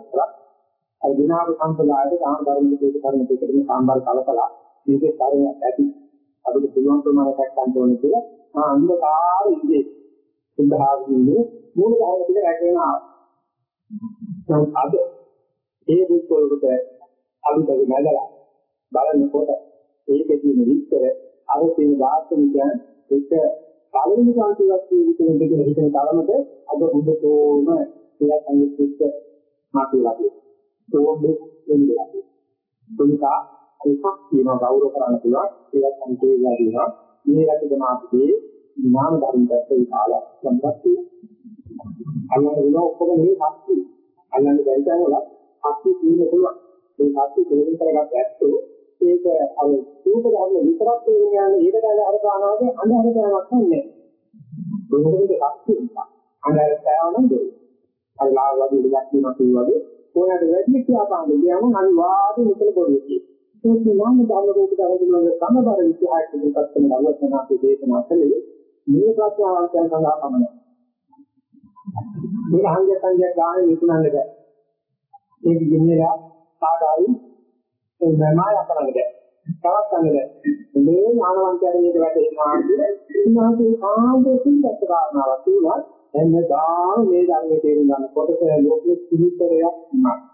S1: අර දිනාව සම්පදායේ සාම ධර්ම දෙක කරන දෙකකින් සාම්බාර කලකලා මේකේ කාර්යයක් ඇති අපිට පුළුවන් ප්‍රමාණයක් ගන්න ඕනේ කියලා ආ අන්ධකාර ඉන්නේ සුද්ධාගින්නේ මූල ධර්ම ටික රැකගෙන ආවා. දැන් අද ඒ දුක්වලට අලුතෙන් නැදලා බලනකොට ඒකේ තියෙන විස්තර අර තියෙන දාර්ශනිකයන් එක පළවෙනි කාන්තිවත් ජීවිතේ දෙක හිතන තරමට අද බුද්ධතෝම කියලා සංයුක්ත මාතුලා තියෙනවා. ඕබේ එන්නේ. දුන්නා එකක් තියෙනවා ගෞරව කරන්න පුළුවන් ඒවත් සම්පූර්ණලා දෙනවා. මේ රැකගෙන ආපේ නාම ධර්ම දැක්කේ කාලයක් සම්පත් අල්ලන්න වෙන ඔක්කොම මේ ශක්තිය. අල්ලන්න බැරි තැනවල ශක්තිය තියෙන්න පුළුවන්. ඒ ශක්තිය තේරුම් කරගත්ත ඇත්තෝ ඒක අර සූප ධර්ම විතරක් තේරුම් ගන්න ඒක දැන අර ගන්නවාගේ අඳහර ගන්නවක් නැහැ. ඒකෙදි ශක්තිය නිසා. අඳහර ගන්නවනම් දෙයි. අර ලාව වගේ දෙයක් කියනවා වගේ කොහොමද වැඩි කියාපාන්නේ කියනවා අනිවාර්යයෙන් මෙතන පොඩි ඒක නාම ධර්ම රූප ධර්ම වල සමබර විචාරයක් ඉදිරිපත් කරන අවස්ථාවේ දේශනා කළේ මේ ප්‍රශ්නාවන්තයන් සඳහා පමණයි. මේ අංගය සංජය ගානේ විකුණන්න බෑ. ඒක ගෙන්නලා සාදායි ඒ මමාය කරන්න බෑ. තවත් ගන්න බෑ. මේ ඥානවන්තයන් මේක වැටෙනවා කියන්නේ ඉන්නාගේ ආන්දෝ සිල්වත් කාරණාවක් තියෙනවා. එන්නදා මේ ධර්මයේ තේරුම් ගන්න කොටස ලෝකෙ සිහිතරයක් නෑ.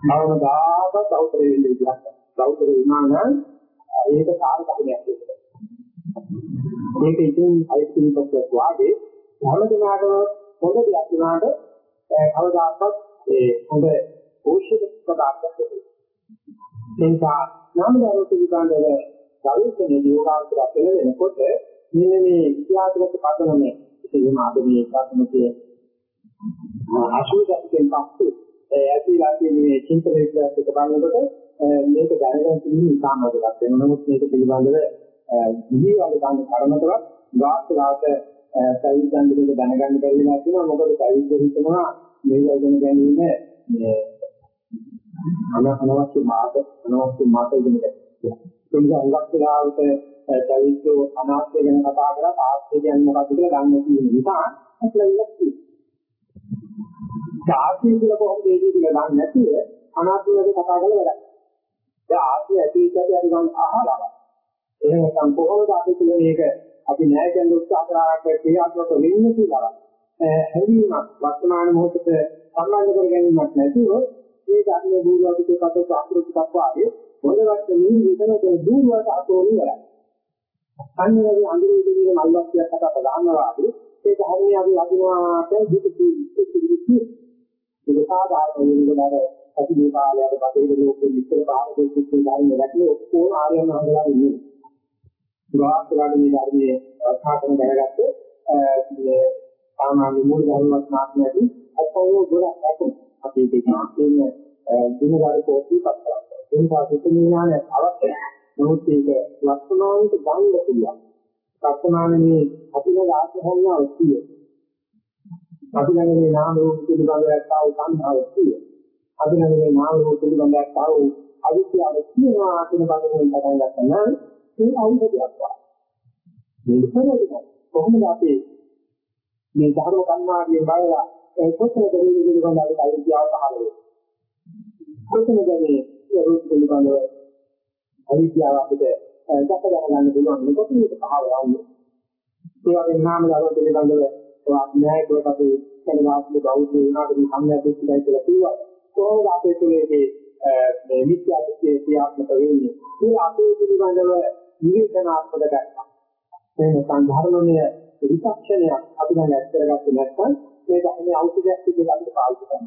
S1: කවමදාක සෞත්‍රය වෙන්නේ කියලා. සෞත්‍රය වුණා නම් ඒක සාර්ථකයක් වෙනවා. මේක ඉතින් අයිතිපත්යක් වාගේ හැමදෙනාට හොඳ දෙයක් වුණාට කවදාකවත් ඒ හොඳ පෝෂක පදාර්ථයක් නෙවෙයි. එනිසා නාම ධර්ම පිළිබඳව ගෞරවණීය යෝගාවතර පෙළ වෙනකොට මෙන්න මේ ඉතිහාසගත පදනමේ ඉතින් ආදමී එකකමතිය අසුරයෙන් පස්සේ ඇතිලා තියෙන මේ චින්තන විද්‍යාවත් එක බලනකොට මේක දැනගන්න තියෙන ඉතාම වැදගත් වෙනවා. නමුත් මේක පිළිබඳව නිවිවල ගන්න කර්මතවත් වාස්තුලාට සවිද්දන් දෙක දැනගන්න බැරි වෙනවා කියනවා. මොකද සවිද්ද හිතනවා මේ වගේ ගැනීම මේ අනවශ්‍ය මාත අනවශ්‍ය මාත ඉගෙන ගන්න. ඒ නිසා හුඟක් වෙලාවට සවිද්දෝ අනාත්මය ගැන කතා කරලා ආත්මය කියන්නේ මොකක්ද කියලා ගන්න තියෙන නිසා අපිට ඉලක්ක ආත්මය කියලා කොහොමද ඒක කියලා ගන්න නැතිව අනාත්මය ගැන කතා කරලා වැඩක්. දැන් ආත්මය ඇති ඉච්ඡාදී අපි ගන්න අහලා. එහෙම නැත්නම් කොහොමද අපි කියලා මේක අපි න්‍යාය කියන උත්සාහ කරාට ක්‍රියාත්මක වෙන්නේ කියලා. හැදීමක් වර්තමාන මොහොතට සම්බන්ධ කර ගැනීමක් නැතිව මේ ධර්ම දූරවතික කටක අකෘතිකක් වාගේ මොනවත් නිවි විතරක දූරවට අතෝරි වෙලා. අන්නේගේ අඳුරේ දිවින මල්වක්තියක් කතා කරනවා වගේ ඒක හරිය අපි වදිනවා කියන දුක කිව්වේ. ඒක සාධාරණ වෙනකොට අපි මේ කාලයට බටහිර ලෝකෙ විතර පාරකෙත් ඉඳන් දැක්කේ ඔක්කොම ආර්යයන් වහන්සේලා ඉන්නේ. පුරාපුරාණ මේ ධර්මයේ අර්ථකථන දැනගත්තේ මේ සාමාන්‍ය මූල ධර්මවත් මාත්‍යාදී අත්වෝ ගොඩක් අතුරු අපි දෙකම කියන්නේ දිනවල කෝපී පත්‍රා. ඒ නිසා සිතින් ඥානය අවශ්‍යයි. නමුත් ඒක ලක්ෂණාන්ත ගන්න පුළුවන්. වර්තමානයේ අපිට ආශ්‍රහණාව තියෙනවා. අපි ළඟ මේ නාම රූප පිළිබඳව ඇත්තා වූ සංහාවක් තියෙනවා. අපි ළඟ මේ නාම රූප පිළිබඳව ඇත්තා වූ අවිද්‍යාව තියෙනවා කියන බඳුනේ පටන් ගන්න නම් ඒ අවුලක් වා. මේ ඉස්සරහට කොහොමද අපි මේ ධර්ම කන්නාගේ බලලා ඒ කොතනද මේ පිළිබඳව අපි අවිද්‍යාව පහළ වෙන්නේ. කොතනද මේ රූප පිළිබඳව අවිද්‍යාව අපිට දැක ගන්න පුළුවන් මේක පිළිබඳව පහළ යන්නේ. ඒ වගේම නාම ධර්ම පිළිබඳව න්‍යාය කරපු කෙනාගේ බෞද්ධ වුණාට මේ සම්යද්දයි කියලා කිව්වා. කොහොමද අපේ තුලේදී මේ මිත්‍යා දෘෂ්ටිය ක්‍රියාත්මක වෙන්නේ? මේ අපේ පිළිබඳව නිවේදනාත්මක ගන්නවා. මේ සංධර්මණය විචක්ෂණය අපි දැන් ඇත් කරගත්තේ නැත්නම් මේ ධර්මයේ ඖෂධයක් විදිහට අපිට පාවිච්චි කරන්න.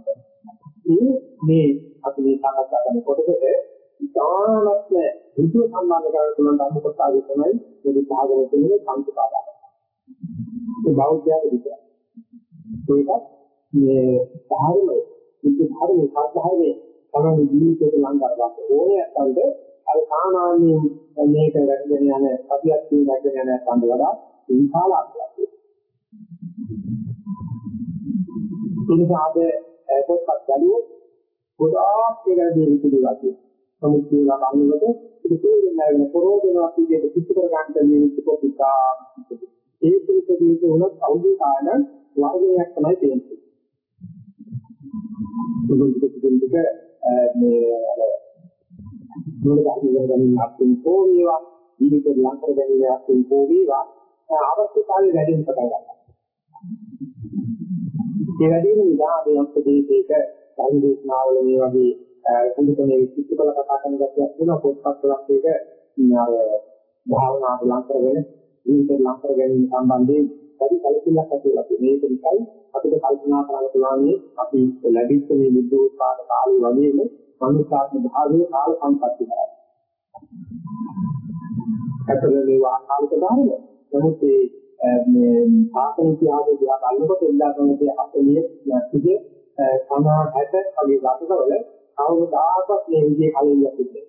S1: මේ මේ අපි මේ සාකච්ඡා කරන කොටසට ඉතාමත්ම විද්‍ය සම්බන්ධ කරගෙන තුන ධර්ම කොටසාවේ තමයි මේ විභාගයේ තියෙන සංකල්පය. ඒ බෞද්ධයාට විතරයි. ඒකත් මේ ධර්මයේ විද්‍ය ධර්මයේ සාධාරණයේ තමයි ජීවිතේට ලං කරගන්න ඕනේ නැත්නම් අර සාමාන්‍ය මේක රැකගෙන යන අපියක් කියන රැකගෙන යන සම්බ වඩා විශාල අර්ථයක්. ඉන්සාද පොත්පත් බැලුවොත් ගොඩාක් ඒකට දෙවි පිළිගatti. නමුත් කියලා කන්නකොට ඉතින් තේරෙන්නේ නැහැ පරෝධනවත් විදිහට කිසි කර ගන්න දෙන්නේ පොත්පත්. ඒ පිළිපදීට උනත් අවුල් කාණ වර්ගයක් තමයි තියෙන්නේ. මේ මූල ධර්ම ඉගෙන ගැනීම අත්දින් පොවේවා ජීවිත ලංකර ගැනීම අත්දින් පොවේවා අවශ්‍යතාවය වැඩි වෙන පටන් ගන්නවා. ඒ වැඩි වෙන නිසා අපි අපදේශයක සංදේශනාවල මේ වගේ කුඩුකනේ විචිත්තකල කතා කරන ගැටියක් වෙනවා පොත්පත් වලත් ඒක අර භාවනාවට ලං කරගෙන ජීවිත ලං කර ගැනීම සම්බන්ධයෙන් වැඩි කලකිරීමක් ඇති වෙලා තියෙනවා. ඒක නිසායි අපිට කල්පනා කරන්න පුළුවන් අපි ලැබිච්ච මේ බුද්ධෝත්පාද කාලේ වගේම මනුෂ්‍යාත්ම භාවයේ කාල සම්පත්තිය කරා. ඇත්තටම මේ ආකාරික ධර්ම. නමුත් මේ ආසන ඉතිහාසයේ දිහා බලනකොට එල්ලා ගන්නදී අපේ නැතිගේ සමාන 60 වගේ ගතකවල කවදාකවත් මේ විදිහේ කලියක් තිබෙන්නේ.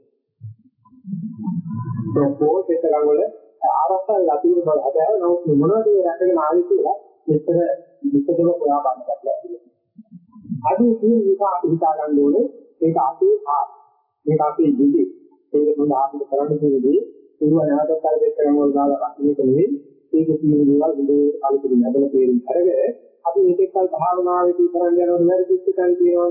S1: ඒ පොතේතරම් වල ආරක්ෂා ලැබෙන බව හැබැයි නමුත් මොනවද මේ රැකගෙන ආවේ කියලා මෙතන විස්තරව හොයා බලන්න බැහැ. අද මේ නිසා අපි හිතා ගන්න ඕනේ ඒක අපේ ආ මේක අපේ ජීවිතේ ඒක සඳහා අපිට කරන්න තියෙන්නේ ඒවා නැවතත් කරදෙත් කරනවා දාලා මේක නෙවෙයි. ඒක කියන දේවල් විදේ අලුතින් නැදලා තේරුම් අරගෙන අපි මේකෙක් කල් භාවනාවේදී කරන්න යනකොට වැරදිච්ච කල් තියෙනවා.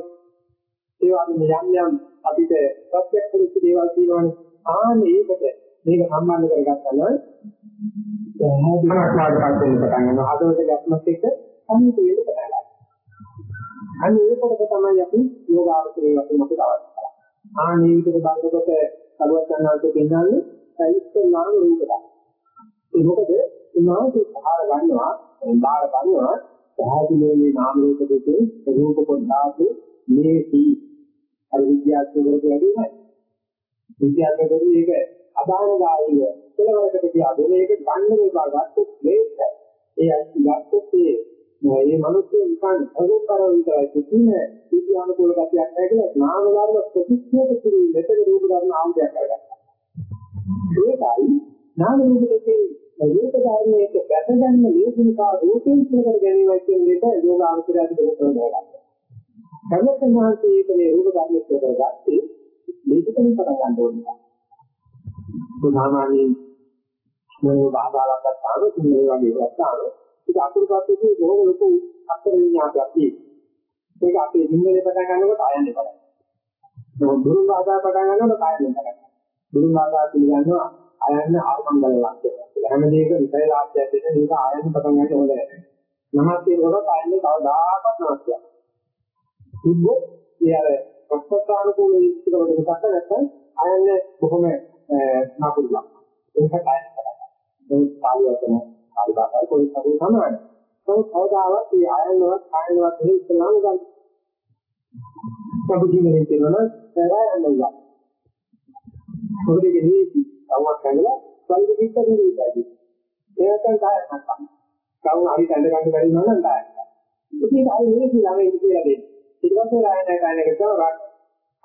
S1: ඒ වගේ යම් යම් අපිට ප්‍රත්‍යක්ෂ වෙච්ච දේවල් තියෙනවානේ. ආන්නේ ඒකට මේක සම්බන්ධ කරගත්තා නම් මොනවාද පස්සේ පටන් ගන්නවා. හදවත ගැස්මත් එක්ක සම්පූර්ණ වෙන්න පටන් ගන්නවා. අනේ ඒකට තමයි අපි යෝගාවචරයේ වශයෙන් අපිට අවශ්‍ය කරන්නේ. ආන්නේ විදිහට බලනකොට සරුවත් ගන්නවාට කියන්නේ ඉස්සෙල්ලාම රූපයක් ඒ මොකද උනාසේ සහාර ගන්නවා බාර ගන්නවා සාධිලේ නාම රූප දෙකේ රූප කොටාසේ මේටි අර විද්‍යාත්මක වැඩිමයි විද්‍යාත්මක මේක අදානගායිව කෙලවරකට කියා දෙන එක ගන්න මේවා ගත්තොත් මේක ඒ ගත්තොත් ඒ මේ මිනිස්සු නිකන් අනුකරව විතරයි කිසිම විද්‍යානුකූල ගතියක් නැහැ කියලා නාම ධර්ම ප්‍රතික්ෂේප කිරීම මෙතන රූප ධර්ම ආම්භයක් කරගත්තා. ඒකයි නාම රූප දෙකේ රූප ධර්මයක වැටගන්න ලේසිනිකා රූපෙන් පිළිකර ගැනීමයි කියන එක යෝගාවචරයට දෙක කරනවා. සර්වඥාන්තයේ රූප ධර්මයක් කරගත්තේ මේකෙන් පටන් ගන්න ඕනේ. සාමාන්‍යයෙන් මේ බාධාවක් ගන්නවා මේ වගේ ගත්තාම ඒක අකුරු පස්සේ බොහොම ලොකු අක්ෂර විඤ්ඤාණයක් තියෙනවා. ඒක අපේ සිංහලේ පටන් ගන්නකොට ආයන්නේ පටන් ගන්නවා. දුරු භාෂාව පටන් ගන්නකොට ආයන්නේ පටන් ගන්නවා. දුරු භාෂාව පිළිගන්නවා ආයන්න ආමංගල ලක්ෂය. හැම දෙයක විෂය ලාභයක් දෙන මේක ආයන්න පටන් ගන්න ඕනේ නැහැ. නමත් ඒකවත් ආයන්නේ කවදාකවත් නැතිව. ඉබ්බෝ ඊයර ප්‍රස්තානුකූල ඉස්සරහට දෙකක් නැත්නම් ආයන්නේ කොහොම නපුරුලා. ඒකට ආයන්න පටන් ගන්නවා. ඒ පාළියතන ආදි භාෂාවේ පොඩි සමේ සමානයි. නමුත් කවදාවත් මේ ආයනවත් ආයනවත් දෙක ඉස්සලාම ගන්න. සබුදීනේ කියනවා සරය අන්නලා. පොඩිගේ නීති අවුවක් කරලා පරිදි පිටරින් ඉඳී. ඒකෙන් කායක් නැත්තම්. කවුරු හරි කඳ ගන්න බැරි නම් කායක්. ඉතින් ආයෙ මේ කියලා මේ කියලා දෙන්නේ. ඊට පස්සේ ආයනය ගන්න එක තමයි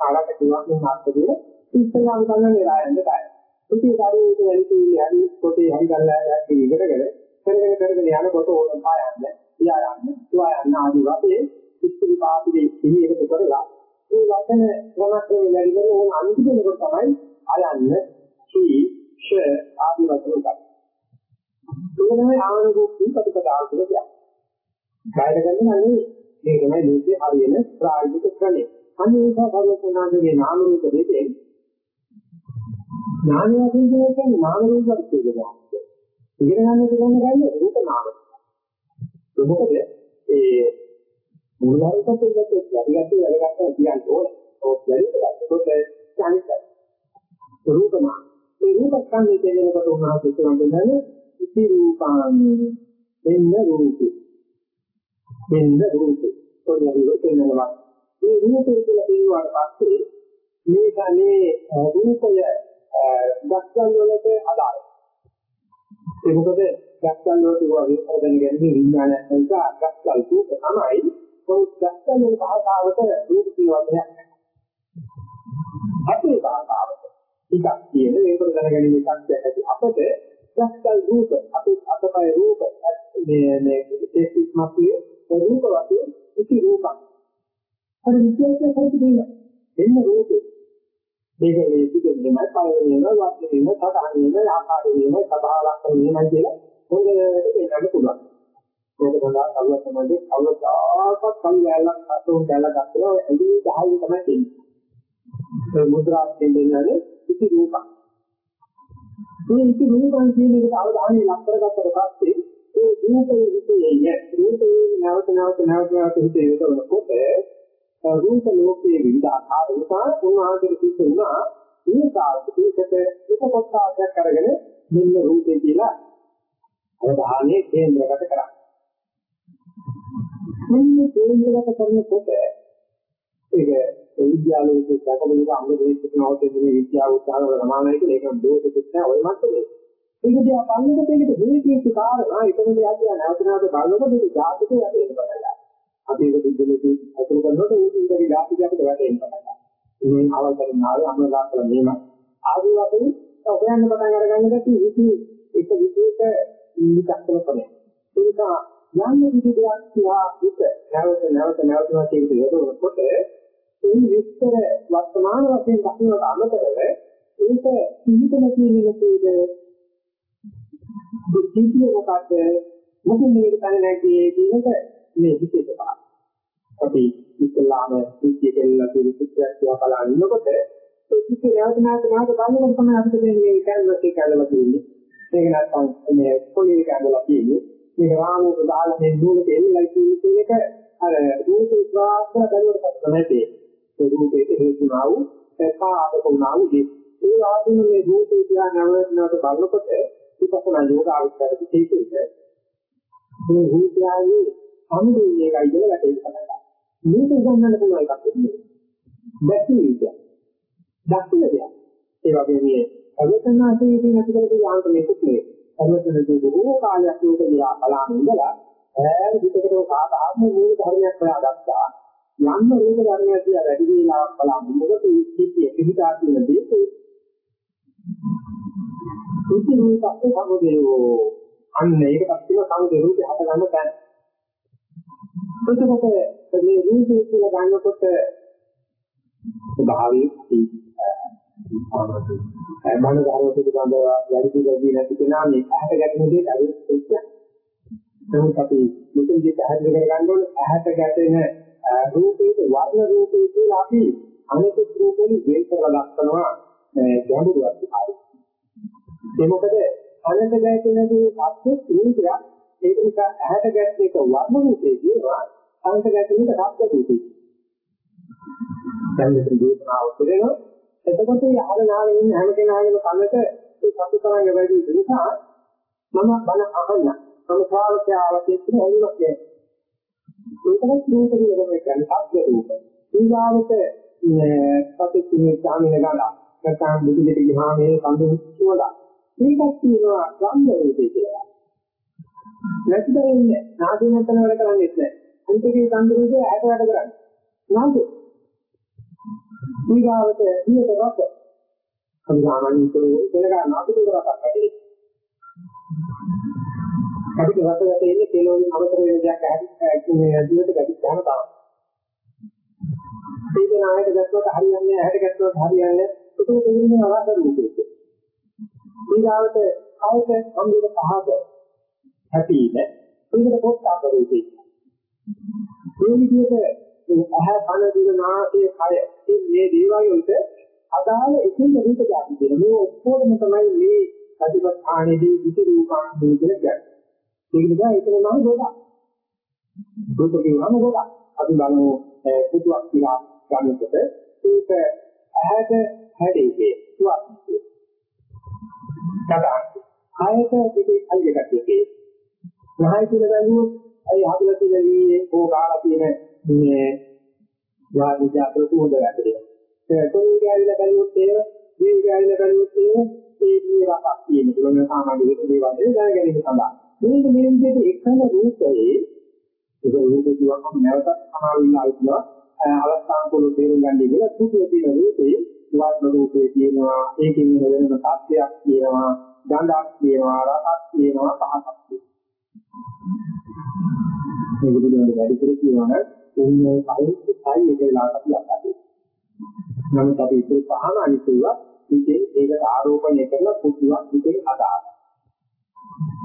S1: ආරකට කිව්වක් මේ මාර්ගයේ ඉස්සලාම ගන්න මේ ආයනය කායක්. ඉතින් ශරීරයේ වැඩි තීලිය හරි කොටේ හරි ගල්ලා ඉගෙනගෙන කරගෙන කරගෙන යනකොට ඕන පායන්න, තියා යන්න, තුවා යන්න ආදී වශයෙන් ඉස්තිරි පාපිලේ ඉහියට කරලා ඒ වචන ක්‍රමයෙන් වැඩි කරන ඕන අන්තිමකොට තමයි අයන්න, සී, ෂ ආදී වචන ගන්න. ඒකමයි ආනුභූති ප්‍රතිපදාව කියලා කියන්නේ. කායද ගන්න නම් මේ තමයි ලෝකයේ හරියන ප්‍රායෝගික ක්‍රමය. අන්න ඒක භගවතුනාගේ නාම රූප දෙකෙන් ඥානය කියන්නේ නාම රූපයක් කියනවා. ඉගෙන ගන්න දෙන්න ගන්නේ රූප නාම. ඒ මොකද ඒ මූලිකව දෙයක් යටිගatti වැඩගත්තා කියන්න ඕනේ. ඔක් වැඩිද? ඒකත් රූප නාම. ඒ රූප සංකේතය කියනකොට උන්වහන්සේ කියන්නේ ඉති රූපානි එන්න රූපේ. එන්න රූපේ. ඔය රූපේනවා. මේ රූපේ කියලා කියුවාට පස්සේ මේකනේ රූපය දක්ෂන් වලට අදාළයි. ඒ මොකද දක්ෂන් වලට වගේ හදන ගැනීම විඥානයක් නිසා දක්ෂල් දුක තමයි කොහොමද දක්ෂන් වල භාෂාවට රූප කියවන්නේ නැහැ. අපේ භාෂාවට ටිකක් කියන ඒක දැනගැනීම ශක්තියක් ඇති අපට දක්ෂල් රූප අපේ අතපය රූප මේ මේ තේසිස් මාපිය රූප වශයෙන් ඉති රූපක්. හරි විද්‍යාවේ හරි දෙන්න. එන්න රූපේ මේක මේ පිටුදෙමයි පළවෙනිම වස්තු වෙන සතහන වෙන ආකාර වෙන සබහා ලක්ෂණ වෙනයි කියලා හොඳට පෙන්නන්න පුළුවන්. ඒක සඳහා කවුරුත් තමයි කවුරුතාවක්වත් කල්යාලක් අතෝන් දැලා ගත්තා ඔය ඇඟිලි 10 තමයි තියෙන්නේ. ඒ මුද්‍රාස්යෙන් දෙන්නේ ඉති රූපක්. මේ ඉති රූපන් කියන එකට අවධානය ලක් කරගත්තට පස්සේ ඒ රූපයේ විශේෂය රූපේ නැවත නැවත නැවත නැවත හිතේ යොදවනකොට රූප ලෝකයේ විවිධ ආකාර නිසා උන්වහන්සේ සිද්ධ වුණා මේ සාර්ථකීකට එක කොටසක් අරගෙන මෙන්න රූපේ කියලා අවධානයේ කේන්ද්‍රගත කරා. මෙන්න කේන්ද්‍රගත කරනකොට ඒක විද්‍යාලයේ දැකබලක අංග දෙකක් නවතින මේ විද්‍යාව උත්සාහ වල සමානයි කියලා ඒක දෝෂෙත් නැහැ ඔය මට්ටමේ. ඒක දිහා බලනකොට ඒකට හේතුක කාරණා එකම දෙයක් කියලා නැවත නැවත බලනකොට මේක ජාතික යටේට බලලා. අපි ඒක බුද්ධලේදී අතුරු කරනකොට ඒක ඉතින් ජාතික යටේට වැටෙන්න බලලා. මේ අවසරින් ආවේ අමරලා කළ මේම ආදී වශයෙන් හොයන්න පටන් අරගන්න ගැටි ඉති එක විදිහට නිදක්කල කරනවා. ඒ නිසා යම් විදිහක් තියා විත නැවත නැවත නැවත ඒක යොදවනකොට ඒ විස්තර වර්තමාන වශයෙන් දකින්නට අමතරව ඒක පිළිතන කියන විදිහට දුක්ඛිතිය මොකක්ද මොකද මේක තන නැති කියනක මේ හිතේ පහ. අපි ඉස්ලාම දුක්ඛිය කියලා කියන සුත්‍රයක් කියලා බලනකොට ඒ දුක්ඛිය නැවත නැවත නැවත බලනකොට තමයි අපිට මේ කැලලක් කැලලක් තියෙන්නේ. ඒක නැත්නම් මේ පොළේ කැලලක් තියෙන්නේ. මේ රාමුක දාලා මේ දුරට එල්ලයි කියන එක අර දුක විශ්වාස කරනකොට තමයි තියෙන්නේ. ඒ දුකේ හේතුනා වූ සකාද වුණා වූ ඒ ආදින මේ දුකේ කියලා නැවත නැවත බලනකොට විපස්සනා යෝග ආවිස්කාර විශේෂයෙන්ද මේ හුත්‍යාවේ සම්පූර්ණ එකයි කියලා වැටෙන්න පටන් ගන්නවා. මේක උගන්වන්න පුළුවන් එකක් නෙමෙයි. දැක්කීද? දැක්කීද? ඒ වගේ මේ අවසනාසේ තියෙන අතිකලක යාන්ත්‍රණයකුත් නෙවෙයි. අවසනදී බොහෝ කාලයක් යෝග දිහා බලන ඉඳලා ඈ විතකටව සාධාරණ මූල ධර්මයක් හොයාගත්තා. යන්න රූප ධර්මයක් දිහා වැඩි වේලාවක් බලන්න. මොකද මේ සිද්ධිය පිටා කියන දේ ඉති රූපස්ස සමුදයෝ අන්න ඒකත් කියන සමුදය රූපය හට ගන්න තැන එතකොට මේ රූපය කියලා ගන්නකොට ස්වභාවී මන ධර්ම පිළිබඳව වැඩි දුරදී නැති කෙනා මේ ඇහැට ගැටෙන දේ අරිත් එක්ක නමුත් අපි මෙතනදී පැහැදිලි කරගන්න ඕනේ ඇහැට ගැටෙන රූපේ වර්ණ රූපේ කියලා අපි අනිත් රූපෙන් වෙන් කරලා දක්වනවා ගැඹුරු අර්ථය ඒ මොකද අනන්ත ගැටෙනදී සත්‍ය ක්‍රීඩයක් ඒක නිසා ඇහැට ගැටෙන එක වර්ණ රූපේ කියනවා අනන්ත ගැටෙන එක ශබ්ද රූපේ. දැන් මෙතන දේශනාව කරනවා එතකොට යහල නාලේ ඉන්න හැම කෙනාගේම කනට ඒ සතුටරංග වැඩි නිසා මම බන අහන්න මම ශ්‍රාවකයාට කියන හැඟීමක් නෑ. ඒකත් රූප කියන කියන්නේ ශබ්ද රූප. ඊගාවට සතියේ සාමින ගන්න නැත්නම් බුදු දෙවියන් ගිහා මේ කඳු කියලා මේකක් තියෙනවා ගම්ම රූපේ කියලා. නැති දෙන්නේ නාදී නතන වල කරන්නේ නැහැ. අන්තිකේ සම්දුරේ ඇට වැඩ කරන්නේ. නාද. ඊගාවට ඊට රස. අපි සාමාන්‍යයෙන් ඉතල ගන්න අපිට කරක් ඇති. අපිට රස වැටේ ඉන්නේ තේලෝලින් අවතර වෙන දෙයක් ඇති මේ ඇදුවට ගැටි ගන්න තමයි. ඒක නායක දැක්වට හරියන්නේ නැහැ, ඇහැට ගැටුවත් හරියන්නේ නැහැ. ඒක දෙන්නේ අවශ්‍ය රූපේ. ඊගාවට කවුද සම්මිත පහක ඇතිද ඒකට පොත් අපරේදී මේ විදිහට අහ කන දින නාසය කය මේ දේවල් වලට අදාළ එකින් රූප જાති දෙන මේ ඔක්කොම තමයි මේ ප්‍රතිපත්තානේදී විචි රූපං දෝදන ගන්න. ඒක නිසා ඒක නම් ගොඩක්. රූප කියනම ගොඩක්. අපි බලමු පුදුක් කියලා ගන්නකොට ඒක ඇහැට හැදෙන්නේ තුවක්. සදාන් ආයත දෙකේ අයිය ගැටියේ නහය කියලා බැලුවොත් අයි හදලා තියෙන වීයේ ඕ කාලා තියෙන මේ වාදිජා ප්‍රතුහොඳ ගැටේ ඒ තොරි ගෑවිලා බැලුවොත් ඒ මේ ගෑවිලා බැලුවොත් ඒ ඒ මේ රසක් තියෙන තුන සාමාන්‍ය විදිහට මේ වගේ දැනගැනීම සඳහා. මේක මේ විදිහට එකම රූපයේ ඒක රූපේ කියවම නැවත සමාවිලා ඉන්නවා අවස්ථාන්කෝල තේරුම් ගන්න කියලා සුදුසු තියෙන රූපේ වර්ණ රූපේ තියෙනවා ඒකෙන් වෙනම තත්ත්වයක් තියෙනවා ගඳක් තියෙනවා රසක් තියෙනවා පහසක් තියෙනවා මේක පිළිබඳව වැඩි කර කියනවා එන්නේ කයින් කයි එක වෙලාවට අපි අත්දැකීම නමුත් අපි ඒක පහන අනිත්‍යව ඉතින් ඒක ආරෝපණය කරලා පුදුවක් ඉතින් අදාළ